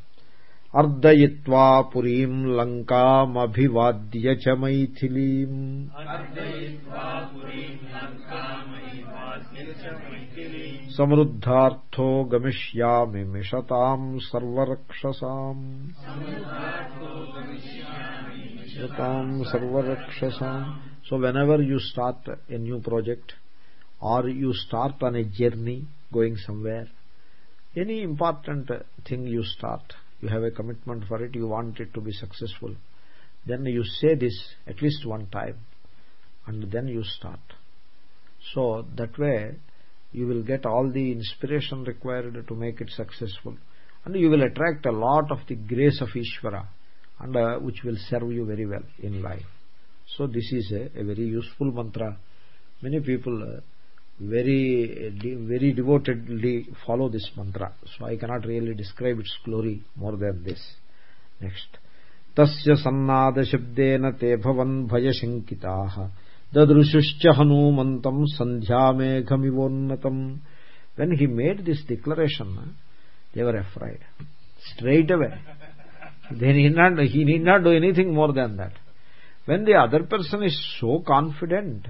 मिषताम् सर्वरक्षसाम् मिषताम् सर्वरक्षसाम् so whenever you start a new project or you start on a journey going somewhere any important thing you start you have a commitment for it you want it to be successful then you say this at least one time and then you start. So that way you will get all the inspiration required to make it successful. And you will attract a lot of the grace of Ishvara and uh, which will serve you very well in life. So this is a, a very useful mantra. Many people uh, very uh, very devotedly follow this mantra. So i cannot really describe its glory more than this. Next. Tasya sannada shabdena te bhavan bhayashankitaah dadrushuscha hanumantam sandhya meghamivonnatam when he made this declaration they were afraid. Straight away. They need not he need not do anything more than that. When the other person is so confident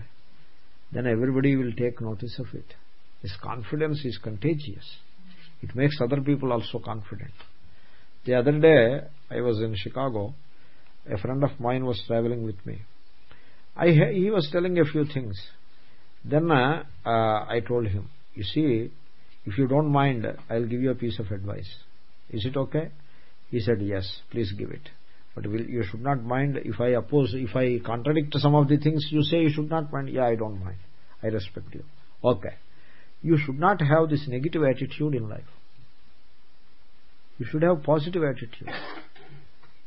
then everybody will take notice of it. His confidence is contagious. It makes other people also confident. The other day i was in chicago. A friend of mine was traveling with me. I he was telling a few things. Then uh, uh, i told him you see if you don't mind i'll give you a piece of advice. Is it okay? He said yes please give it but will, you should not mind if i oppose if i contradict some of the things you say you should not mind. Yeah i don't mind. I respect you. Okay. You should not have this negative attitude in life. You should have positive attitude.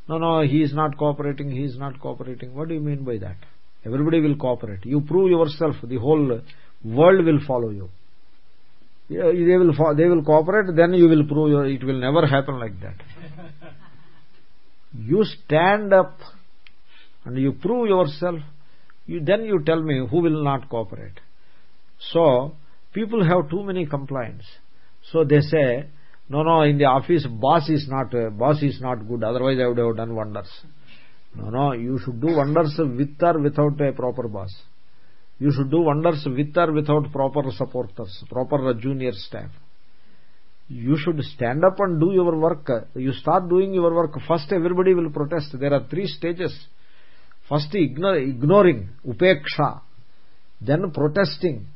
No no he is not cooperating he is not cooperating. What do you mean by that? Everybody will cooperate. You prove yourself the whole world will follow you. They will they will cooperate then you will prove your, it will never happen like that you stand up and you prove yourself you then you tell me who will not cooperate. So people have too many complaints. So they say no no in the office boss is not boss is not good otherwise i would have done wonders. No no you should do wonders with or without a proper boss. You should do wonders with or without proper supporters proper junior staff you should stand up and do your work. You start doing your work. First everybody will protest. There are three stages. First ignoring upeksha then protesting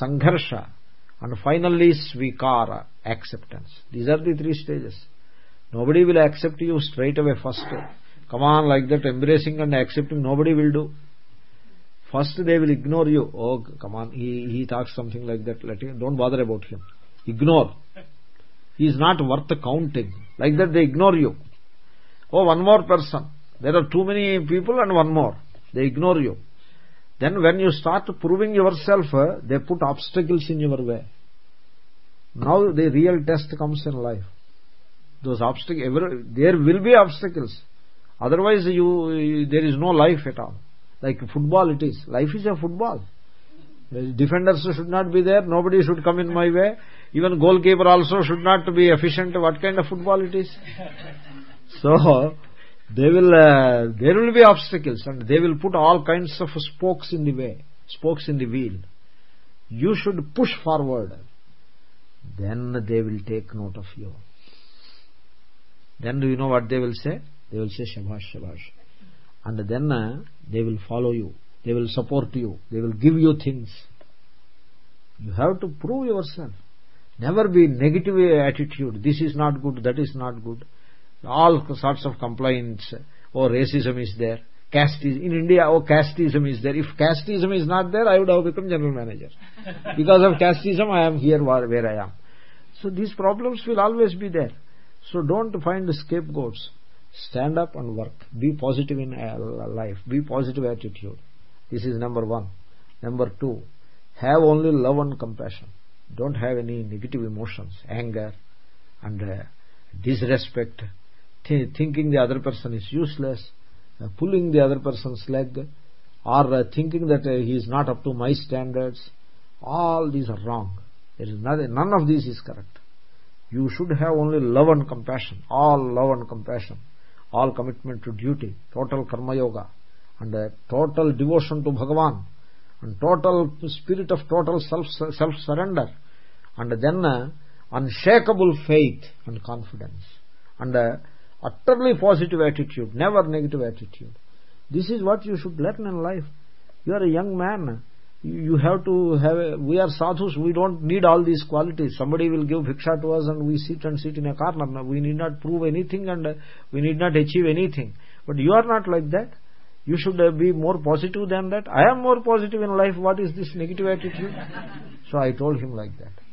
sangharsha and finally svikara acceptance. These are the three stages. Nobody will accept you straight away first. Come on like that embracing and accepting nobody will do. First they will ignore you. Oh come on. He he talks something like that. Let him don't bother about him. Ignore is not worth counting. Like that they ignore you. Oh one more person. There are too many people and one more. They ignore you. Then when you start proving yourself they put obstacles in your way. Now the real test comes in life. Those obstacles there will be obstacles. Otherwise you there is no life at all. Like football it is. Life is a football defenders should not be there. Nobody should come in my way. Even goalkeeper also should not be efficient. What kind of football it is? So they will uh, there will be obstacles and they will put all kinds of spokes in the way spokes in the wheel. You should push forward. Then they will take note of you. Then do you know what they will say? They will say shabash shabash. And then uh, they will follow you they will support you. They will give you things. You have to prove yourself. Never be negative attitude. This is not good that is not good. All sorts of complaints. Oh racism is there. Caste is in india oh casteism is there. If casteism is not there i would have become general manager. Because of casteism i am here where i am. So these problems will always be there. So don't find scapegoats. Stand up and work. Be positive in uh, life. Be positive attitude this is number 1 number 2 have only love and compassion. Don't have any negative emotions anger and uh, disrespect. Th thinking the other person is useless uh, pulling the other person's leg or uh, thinking that uh, he is not up to my standards. All these are wrong. There is nothing, none of these is correct. You should have only love and compassion. All love and compassion. All commitment to duty. Total karma yoga and total devotion to bhagavan and total spirit of total self self surrender and then unshakable faith and confidence and utterly positive attitude never negative attitude. This is what you should learn in life. You are a young man. You have to have a, we are sadhus we don't need all these qualities. Somebody will give bhiksha to us and we sit and sit in a corner. We need not prove anything and we need not achieve anything. But you are not like that you should uh, be more positive than that i am more positive in life what is this negative attitude so i told him like that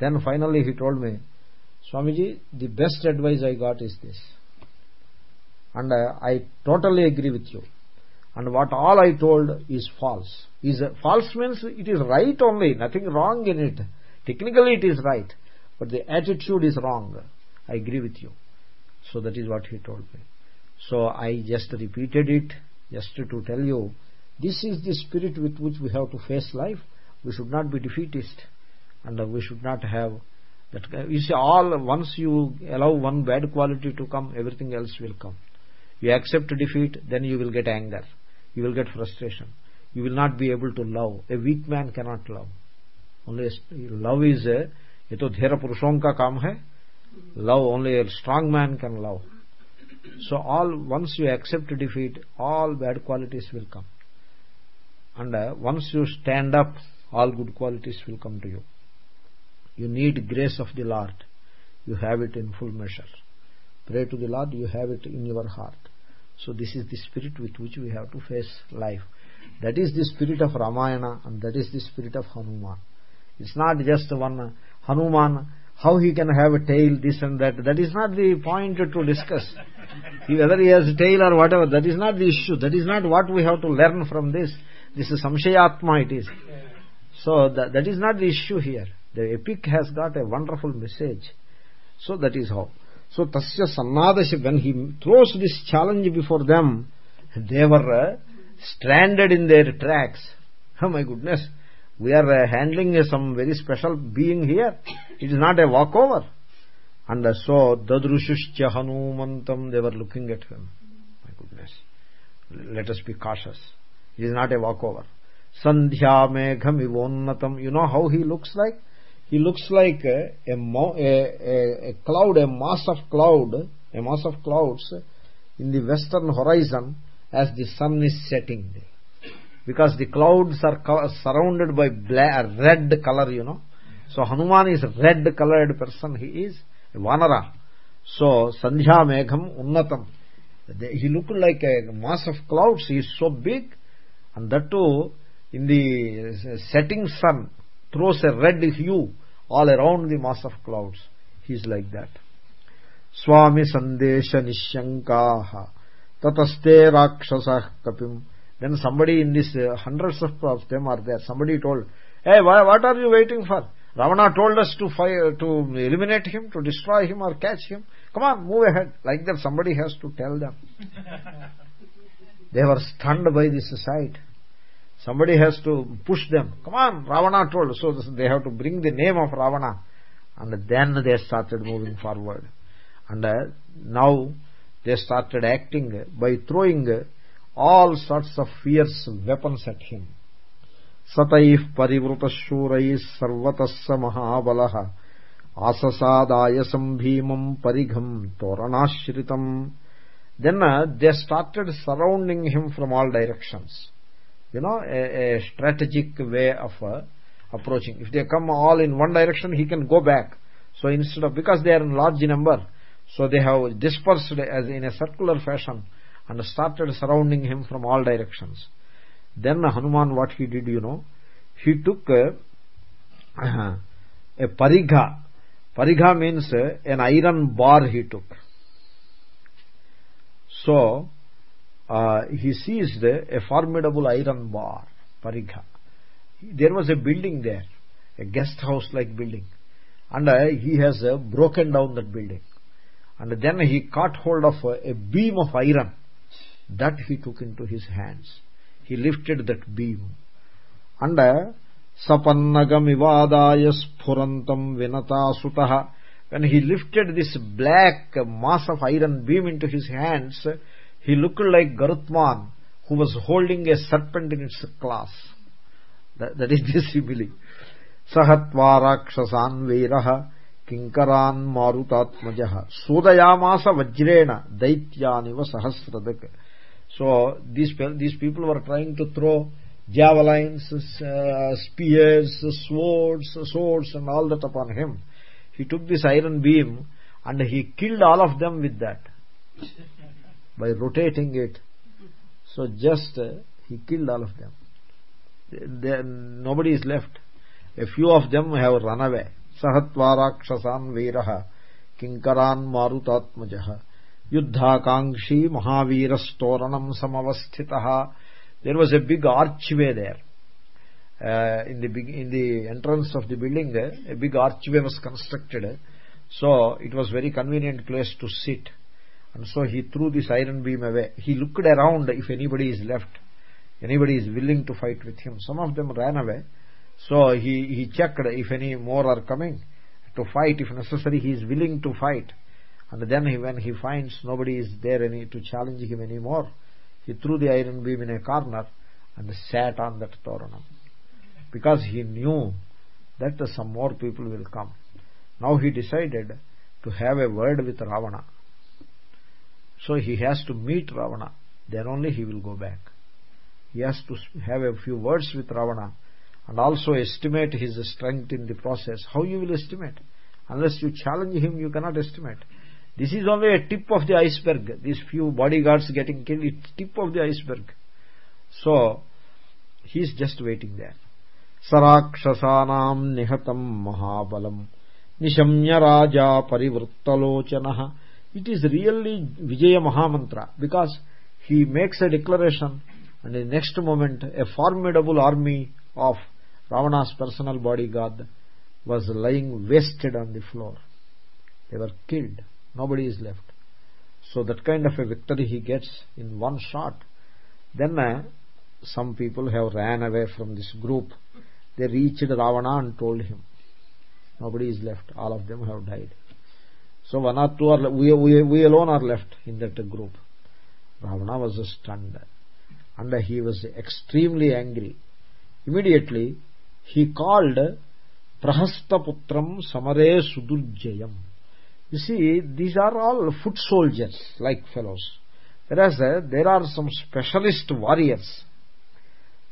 then finally he told me swamiji the best advice i got is this and uh, i totally agree with you and what all I told is false. Is false means it is right only, nothing wrong in it. Technically it is right, but the attitude is wrong. I agree with you. So that is what he told me. So I just repeated it just to tell you this is the spirit with which we have to face life. We should not be defeatist and we should not have that you see all once you allow one bad quality to come everything else will come you accept defeat then you will get anger you will get frustration you will not be able to love a weak man cannot love only love is a ये तो धीर पुरुषों का काम है love only a strong man can love so all once you accept defeat all bad qualities will come. And uh, once you stand up all good qualities will come to you. You need grace of the lord. You have it in full measure. Pray to the lord you have it in your heart. So this is the spirit with which we have to face life. That is the spirit of ramayana and that is the spirit of hanuman. It's not just one hanuman how he can have a tail this and that. That is not the point to discuss. Whether he has a tail or whatever that is not the issue. That is not what we have to learn from this. This is samshayatma it is. So that, that is not the issue here. The epic has got a wonderful message. So that is how. So tasya sannadashi when he throws this challenge before them they were uh, stranded in their tracks. Oh my goodness we are uh, handling uh, some very special being here. It is not a walkover. And uh, so dadrushuscha hanumantam they were looking at him. My goodness. Let us be cautious. It is not a walkover. Sandhya megham you know how he looks like? He looks like a, a, a, a cloud a mass of cloud a mass of clouds in the western horizon as the sun is setting because the clouds are surrounded by black, red color you know. So hanuman is a red colored person. He is vanara. So sandhya megham unnatam. He looked like a mass of clouds. He is so big. And that too in the uh, setting sun throws a red hue all around the mass of clouds. He is like that. Swami sandesha nishankaha tataste rakshasah kapim then somebody in this uh, hundreds of, of them are there. Somebody told hey why, what are you waiting for? Ravana told us to fire to eliminate him to destroy him or catch him. Come on move ahead. Like that somebody has to tell them. They were stunned by this sight. Somebody has to push them. Come on ravana told. So they have to bring the name of ravana. And then they started moving forward. And uh, now they started acting by throwing all sorts of fierce weapons at him. Sarvatasya mahabalah asasadaaya sambhimam parigham toranashritam. Then uh, they started surrounding him from all directions. You know a, way of uh, approaching. If they come all in one direction he can go back. So instead of because they are in large number so they have dispersed as in a circular fashion and started surrounding him from all directions. Then hanuman what he did you know he took a, a parigha parigha means an iron bar he took. So uh, he seized a formidable iron bar, Parigha. There was a building there, a guest house like building, and uh, he has uh, broken down that building. And then he caught hold of a beam of iron that he took into his hands. He lifted that beam. And uh, sapannagam sphurantam vinata sutaha. When he lifted this black mass of iron beam into his hands, he looked like Garutman who was holding a serpent in its claws. That, that is the simile. Sahatva rakshasan veeraha kinkaran marutatmajah sudayamasa vajrena sahasradak. So these, these people were trying to throw javelins, uh, spears, swords, swords and all that upon him. He took this iron beam and he killed all of them with that by rotating it. So just uh, he killed all of them. Then nobody is left. A few of them have run away. Sahatva rakshasan veerah kinkaran marutatmajah ಯುದ್ಧಾಕಾಂಕ್ಷಿ ಮಹಾವೀರ storanam samavasthitah there was a big archway there. Uh, in the in the entrance of the building a big archway was constructed. So it was very convenient place to sit. And so he threw this iron beam away. He looked around if anybody is left. Anybody is willing to fight with him. Some of them ran away. So he he checked if any more are coming to fight. If necessary he is willing to fight and then he, when he finds nobody is there any to challenge him anymore he threw the iron beam in a corner and sat on that toranam because he knew that some more people will come. Now he decided to have a word with ravana. So he has to meet ravana. Then only he will go back. He has to have a few words with ravana and also estimate his strength in the process. How you will estimate? Unless you challenge him you cannot estimate this is only a tip of the iceberg. These few bodyguards getting killed it's tip of the iceberg. So he is just waiting there. Sarakshasanam nihatam mahabalam nishamya raja parivruttalochana it is really vijaya mahamantra because he makes a declaration and in the next moment a formidable army of ravana's personal bodyguard was lying wasted on the floor. They were killed nobody is left. So that kind of a victory he gets in one shot. Then uh, some people have ran away from this group. They reached ravana and told him nobody is left. All of them have died. So one or two are we, we, we alone are left in that group. Ravana was stunned. And he was extremely angry. Immediately he called prahastaputram samare sudurjayam you see these are all foot soldiers like fellows. Whereas uh, there are some specialist warriors.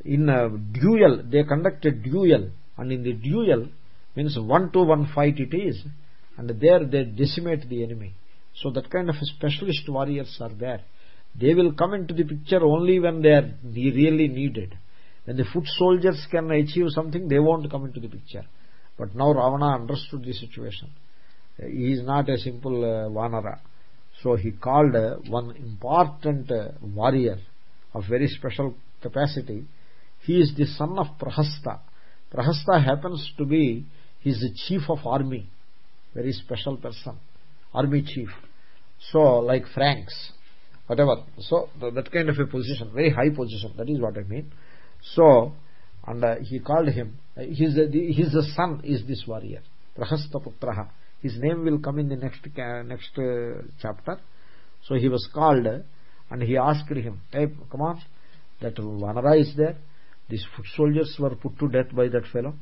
In a duel they conduct a duel. And in the duel means one to one fight it is. And there they decimate the enemy. So that kind of specialist warriors are there. They will come into the picture only when they are really needed. When the foot soldiers can achieve something they won't come into the picture. But now ravana understood the situation he is not a simple uh, vanara so he called uh, one important uh, warrior of very special capacity. He is the son of prahasta prahasta happens to be he is the chief of army. Very special person. Army chief. So like franks. Whatever. So that kind of a position. Very high position. That is what i mean. So and uh, he called him. Uh, his uh, the, his son is this warrior. Prahasta putraha his name will come in the next next uh, chapter. So he was called and he asked him hey come on that vanara is there. These foot soldiers were put to death by that fellow.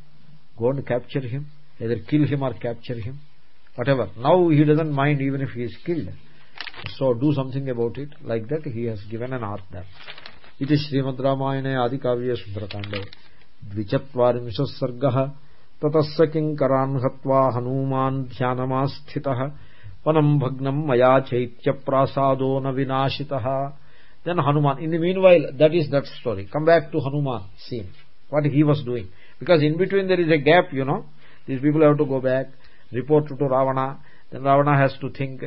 Go and capture him. Either kill him or capture him. Whatever. Now he doesn't mind even if he is killed. So do something about it. Like that he has given an art there इति श्रीमद् रामायणे आदिकाव्ये सुन्दरकाण्डे द्विचत्वारिंशः सर्गः तत किंकरान् हत्वा हनुमान् ध्यानमास्थितः? वनम भग्नम मया चैत्य प्रादो न विनाशितः। Then Hanuman in the while that is that story come back to Hanuman scene what he was doing because in between there is a gap you know these people have to go back report to Ravana then Ravana has to think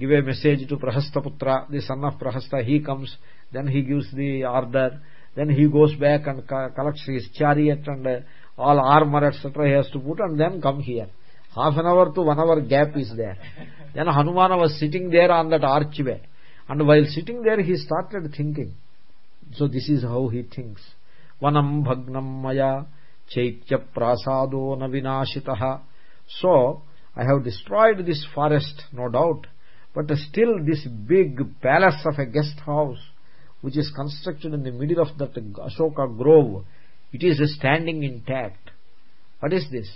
give a message to प्रहस्तपुत्र the son of Prahasta he comes then he gives the order then he goes back and collects his chariot and all armor etc he has to put and then come here. Half an hour to one hour gap is there. Then hanumana was sitting there on that archway and while sitting there he started thinking. So this is how he thinks. Vanam bhagnam maya chaitya prasado na vinashitah so i have destroyed this forest no doubt. But still this big palace of a guest house which is constructed in the middle of that ashoka grove it is standing intact. What is this?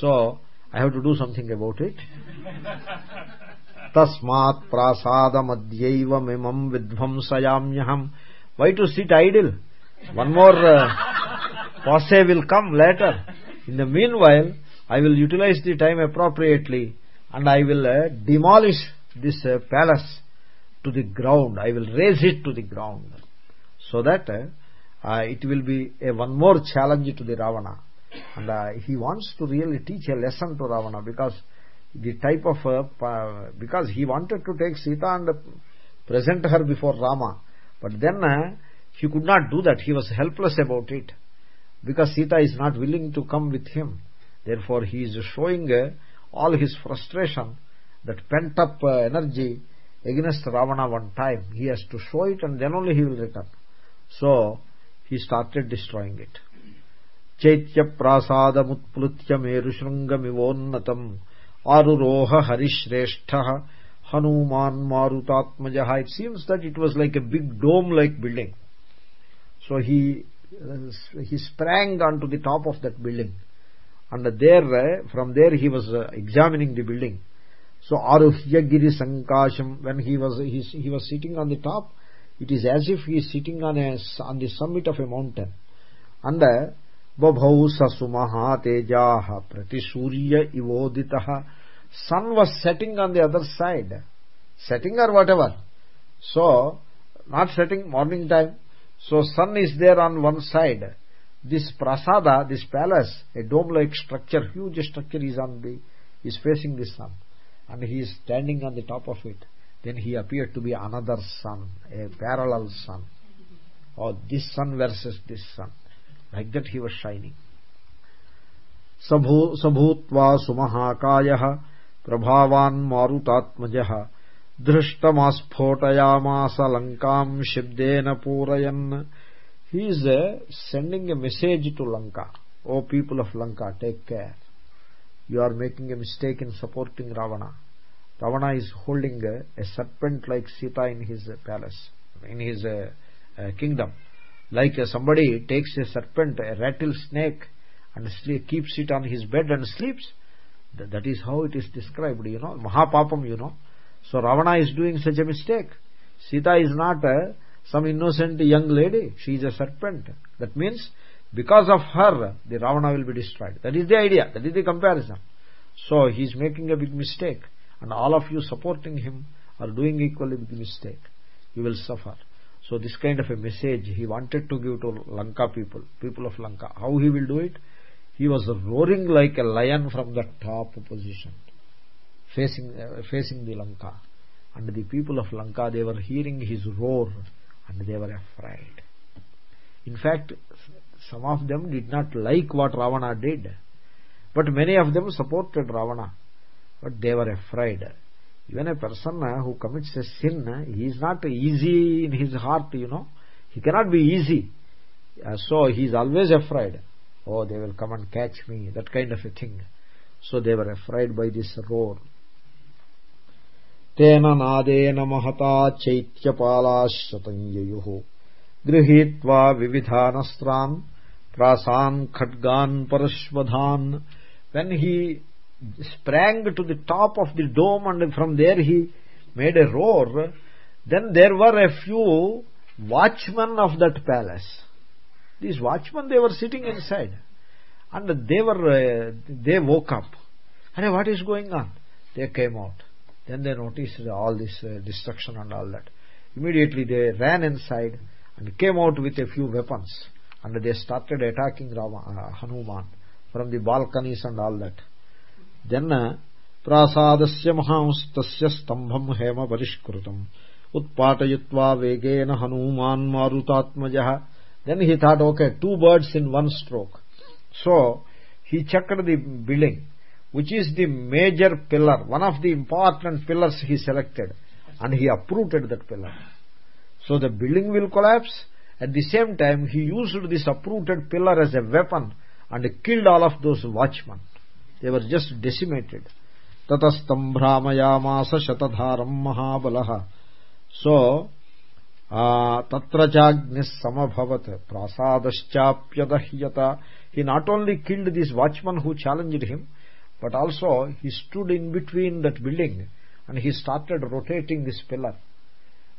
So i have to do something about it. Tasmat prasadamadyaiva mimam vidvamsayamyaham why to sit idle? One more uh, posse will come later. In the meanwhile i will utilize the time appropriately and i will uh, demolish this uh, palace to the ground. I will raise it to the ground. So that uh, it will be a one more challenge to the ravana. And uh, he wants to really teach a lesson to ravana because the type of uh, because he wanted to take sita and present her before rama. But then uh, he could not do that. He was helpless about it because sita is not willing to come with him. Therefore he is showing uh, all his frustration that pent up uh, energy against ravana one time. He has to show it and then only he will return. So he started destroying it. Chaitya prasadamutplutya merushrungamivonatam aruroha harishreshthah hanuman marutatmajaha. It seems that it was like a big dome like building. So he uh, he sprang onto the top of that building. And there uh, from there he was uh, examining the building. So aruhya giri sankasham when he was he was sitting on the top it is as if he is sitting on the summit of a mountain. And babhau sasumaha tejah pratisurya ivoditah sun was setting on the other side. Setting or whatever. So not setting morning time. So sun is there on one side. This prasada this palace a dome like structure huge structure is on the is facing the sun. And he is standing on the top of it then he appeared to be another sun a parallel sun or oh, this sun versus this sun like that he was shining sabhutva sumahakayah prabhavan marutatmajah धृष्टमास्फोटयामास लङ्काम् शब्देन पूरयन् he is uh, sending a message to lanka oh people of lanka take care you are making a mistake in supporting ravana ravana is holding a, a serpent like sita in his palace in his uh, uh, kingdom. Like uh, somebody takes a serpent a rattlesnake and keeps it on his bed and sleeps. That, that is how it is described you know mahapapam you know. So ravana is doing such a mistake. Sita is not some innocent young lady. She is a serpent. That means because of her the ravana will be destroyed. That is the idea. That is the comparison. So he is making a big mistake and all of you supporting him are doing equally big mistake. You will suffer. So this kind of a message he wanted to give to lanka people people of lanka. How he will do it? He was roaring like a lion from the top position facing uh, facing the lanka. And the people of lanka they were hearing his roar and they were afraid. In fact some of them did not like what ravana did. But many of them supported ravana but they were afraid. Even a person uh, who commits a sin uh, he is not easy in his heart you know. He cannot be easy. Uh, so he is always afraid. Oh they will come and catch me that kind of a thing. So they were afraid by this roar. తేన నాదేన mahata చైత్యపాలాశ్రతం యయు గృహీత్వా vividhanastram ప్రాసాన్ khadgan పరశ్వధాన్ when he sprang to the top of the dome and from there he made a roar. Then there were a few watchmen of that palace. These watchmen they were sitting inside. And they were uh, they woke up. And what is going on? They came out. Then they noticed all this uh, destruction and all that. Immediately they ran inside and came out with a few weapons. And they started attacking uh, Hanuman from the balconies and all that then प्रासादस्य महांस्तस्य स्तम्भम् हेम परिष्कृतम् उत्पाटयित्वा वेगेन the building which is the major pillar one of the important pillars he selected and he uprooted that pillar so the building will collapse at the same time he used this uprooted pillar as a weapon and killed all of those watchmen they were just decimated. Tatastam bhramayamasa so tatra jagnis samabhavat he not only killed this watchman who challenged him but also he stood in between that building and he started rotating this pillar.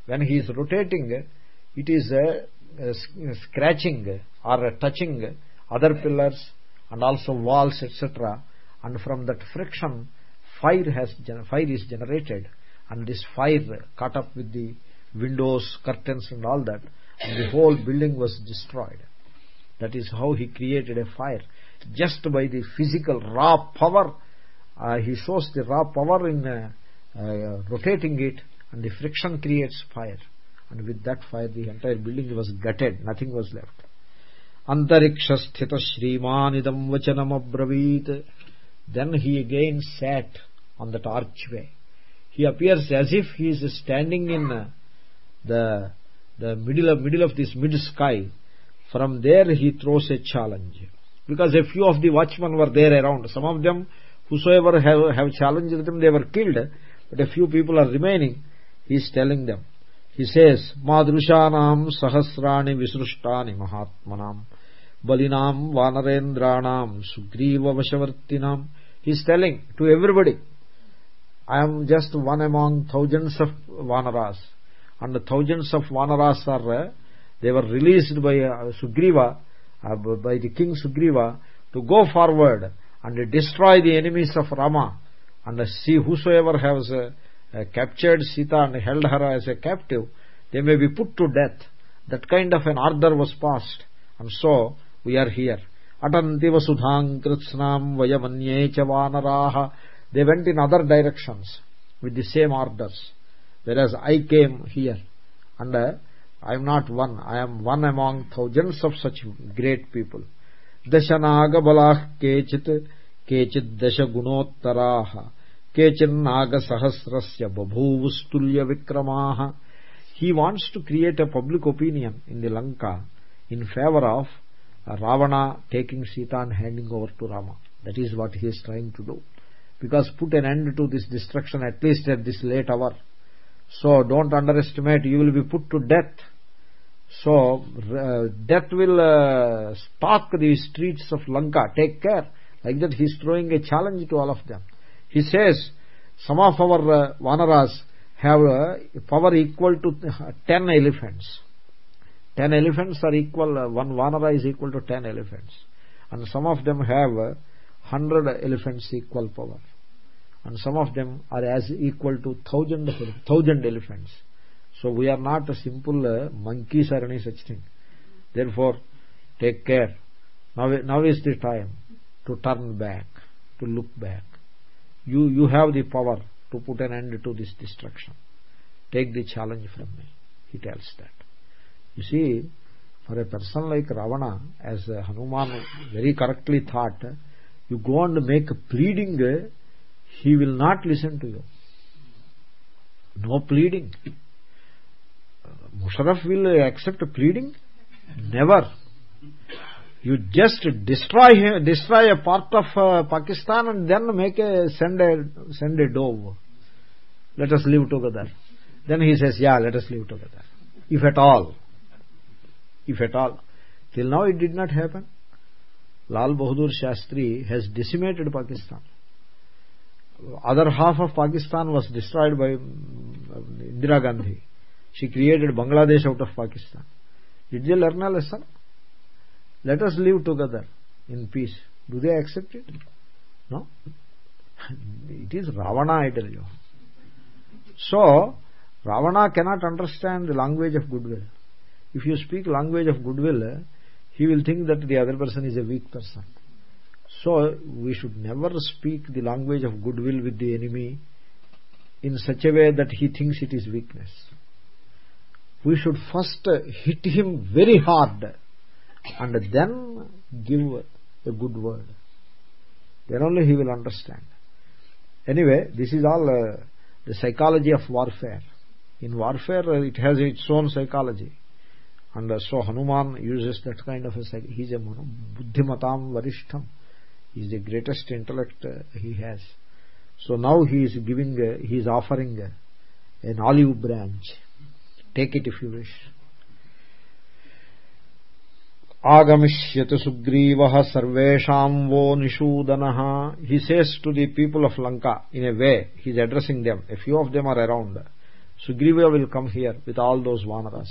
When he is rotating it is uh, uh, scratching or touching other pillars and also walls etc and from that friction fire has fire is generated. And this fire caught up with the windows curtains and all that and the whole building was destroyed. That is how he created a fire. Just by the physical raw power uh, he shows the raw power in uh, uh, rotating it and the friction creates fire. And with that fire the entire building was gutted. Nothing was left. Shrimanidam vachanam abravit then he again sat on that archway he appears as if he is standing in the the middle of middle of this mid sky. From there he throws a challenge. Because a few of the watchmen were there around. Some of them whosoever have, have challenged them they were killed. But a few people are remaining. He is telling them. He says madrushanam sahasrani visrushtani mahatmanam sugriva vashavartinam he is telling to everybody i am just one among thousands of vanaras and the thousands of vanaras are uh, they were released by uh, sugriva uh, by the king sugriva to go forward and destroy the enemies of rama and see whosoever has captured Sita and held her as a captive, they may be put to death. That kind of an order was passed. And so, we are here. Atanti vasudhang kritsnam vayamanye vanaraha. They went in other directions with the same orders. Whereas I came here. And uh, I am not one. I am one among thousands of such great people. Dashanaga kechit kechit dasha gunottaraha केचिन्नागसहस्रस्य बभूवुस्तुल्यविक्रमाः he wants to create a public opinion in the Lanka in favor of Ravana taking Sita and handing over to Rama. That is what he is trying to do. Because put an end to this destruction at least at this late hour. So don't underestimate, you will be put to death. So uh, death will uh, stalk the streets of Lanka. Take care. Like that he is throwing a challenge to all of them he says some of our uh, vanaras have uh, power equal to 10 elephants 10 elephants are equal uh, one vanara is equal to 10 elephants. And some of them have 100 uh, elephants equal power. And some of them are as equal to thousand thousand elephants. So we are not simple uh, monkeys or any such thing. Therefore take care. Now now is the time to turn back to look back. You you have the power to put an end to this destruction. Take the challenge from me. He tells that you see for a person like ravana as hanuman very correctly thought you go and make pleading he will not listen to you. No pleading. Musharraf will accept pleading? Never. You just destroy destroy a part of uh, pakistan and then make a send a send a dove. Let us live together. Then he says yeah let us live together. If at all if at all. Till now it did not happen. Lal bahadur shastri has decimated pakistan. Other half of pakistan was destroyed by um, indira gandhi. She created bangladesh out of pakistan. Did they learn a lesson? Let us live together in peace. Do they accept it? No. It is ravana i tell you so ravana cannot understand the language of goodwill if you speak language of goodwill eh, he will think that the other person is a weak person. So we should never speak the language of goodwill with the enemy in such a way that he thinks it is weakness. We should first eh, hit him very hard and then give a good word. Then only he will understand. Anyway this is all uh, the psychology of warfare. In warfare it has its own psychology and uh, so hanuman uses that kind of a he is a buddhimatam varishtham. He is the greatest intellect uh, he has. So now he is giving he is offering an olive branch. Take it if you wish. Sugriva sarvesham vo nishudana he says to the people of lanka in a way he is addressing them. A few of them are around. Sugriva will come here with all those vanaras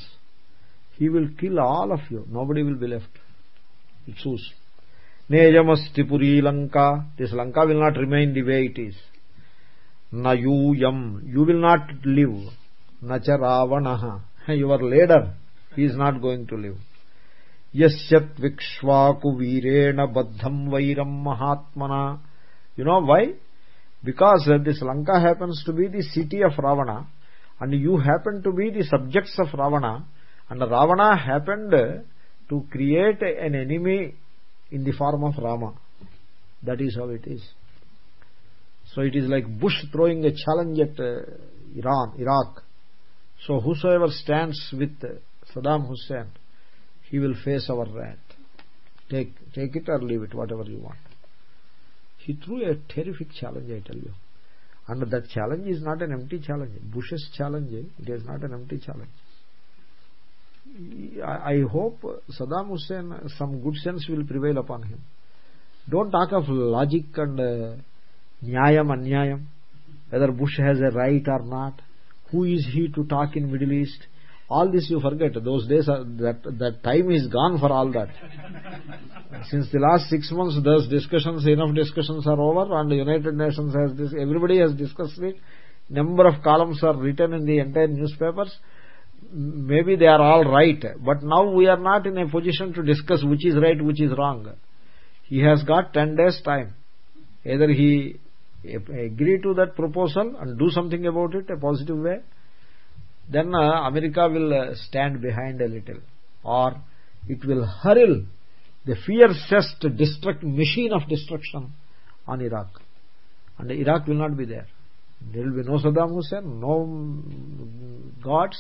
he will kill all of you. Nobody will be left. Choose. Nejamasti puri lanka. This lanka will not remain the way it is. Nayuyam you will not live. Nacha ravanaha. Your leader he is not going to live. Yasyat virena baddham vairam mahatmana. You know why? Because this lanka happens to be the city of ravana and you happen to be the subjects of Ravana and Ravana happened to create an enemy in the form of Rama. That is how it is. So it is like Bush throwing a challenge at uh, Iran, Iraq. So whosoever stands with Saddam Hussein, he will face our wrath. Take, take it or leave it, whatever you want. He threw a terrific challenge, I tell you. And that challenge is not an empty challenge. Bush's challenge, it is not an empty challenge. I hope Saddam Hussein, some good sense will prevail upon him. Don't talk of logic and uh, nyayam, anyayam, whether Bush has a right or not. Who is he to talk in Middle East? All this you forget. Those days, are, that, that time is gone for all that. Since the last six months, those discussions, enough discussions are over and the United Nations has this, everybody has discussed it. Number of columns are written in the entire newspapers maybe they are all right but now we are not in a position to discuss which is right which is wrong. He has got 10 days time. Either he agree to that proposal and do something about it a positive way then uh, america will uh, stand behind a little. Or it will hurl the fiercest destruct machine of destruction on iraq. And iraq will not be there. There will be no saddam hussein no gods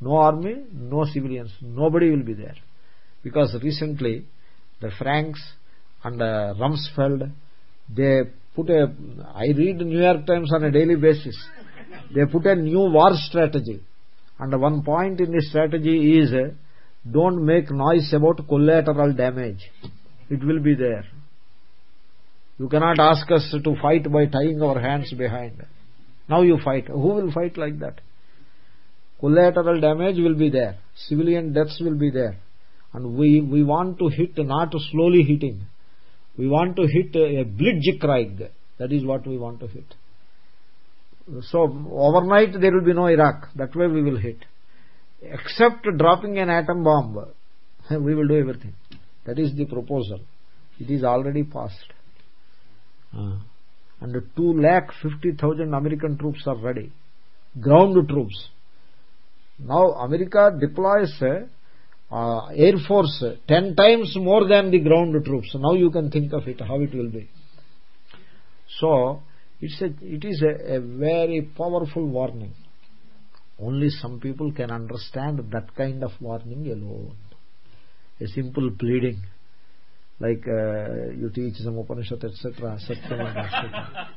no army no civilians. Nobody will be there. Because recently the franks and uh, rumsfeld they put a i read new york times on a daily basis. They put a new war strategy. And one point in the strategy is uh, don't make noise about collateral damage. It will be there. You cannot ask us to fight by tying our hands behind. Now you fight. Who will fight like that collateral damage will be there. Civilian deaths will be there. And we we want to hit not slowly hitting. We want to hit a blitzkrieg that is what we want to hit. So overnight there will be no iraq. That way we will hit. Except dropping an atom bomb we will do everything. That is the proposal. It is already passed. Uh, and 2 lakh 50000 american troops are ready. Ground troops now america deploys uh, air force 10 times more than the ground troops. Now you can think of it how it will be. So it's a, it is a, a very powerful warning. Only some people can understand that kind of warning alone. A simple pleading like uh, you teach some upanishad etc etc.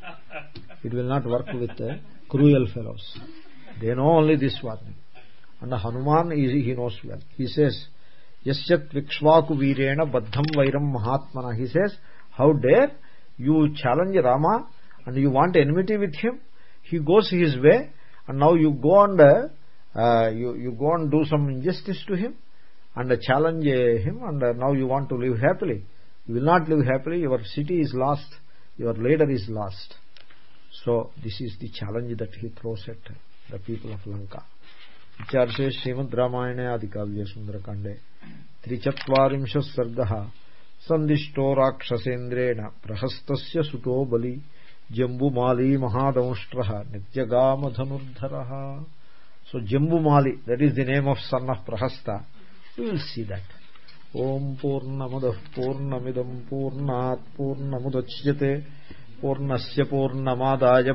it will not work with uh, cruel fellows. They know only this warning and Hanuman is he knows well. He says yasyat vikshvaku virena baddham vairam mahatmana. He says how dare you challenge Rama and you want enmity with him? He goes his way and now you go and uh, you, you go and do some injustice to him and challenge him and now you want to live happily. You will not live happily. Your city is lost. Your leader is lost. So this is the challenge that he throws at the people of Lanka इत्यार्षे श्रीमद्रामायणे आदिकाव्ये सुन्दरकाण्डे त्रिचत्वारिंशः सर्गः सन्दिष्टो राक्षसेन्द्रेण प्रहस्तस्य सुतो बलि जम्बुमाली महादंष्ट्रः नित्यगामधनुर्धरः so jambumali that is the name of son of prahasta we will see that om purnamadah purnamidam purnat purnamudachyate purnasya purnamadaya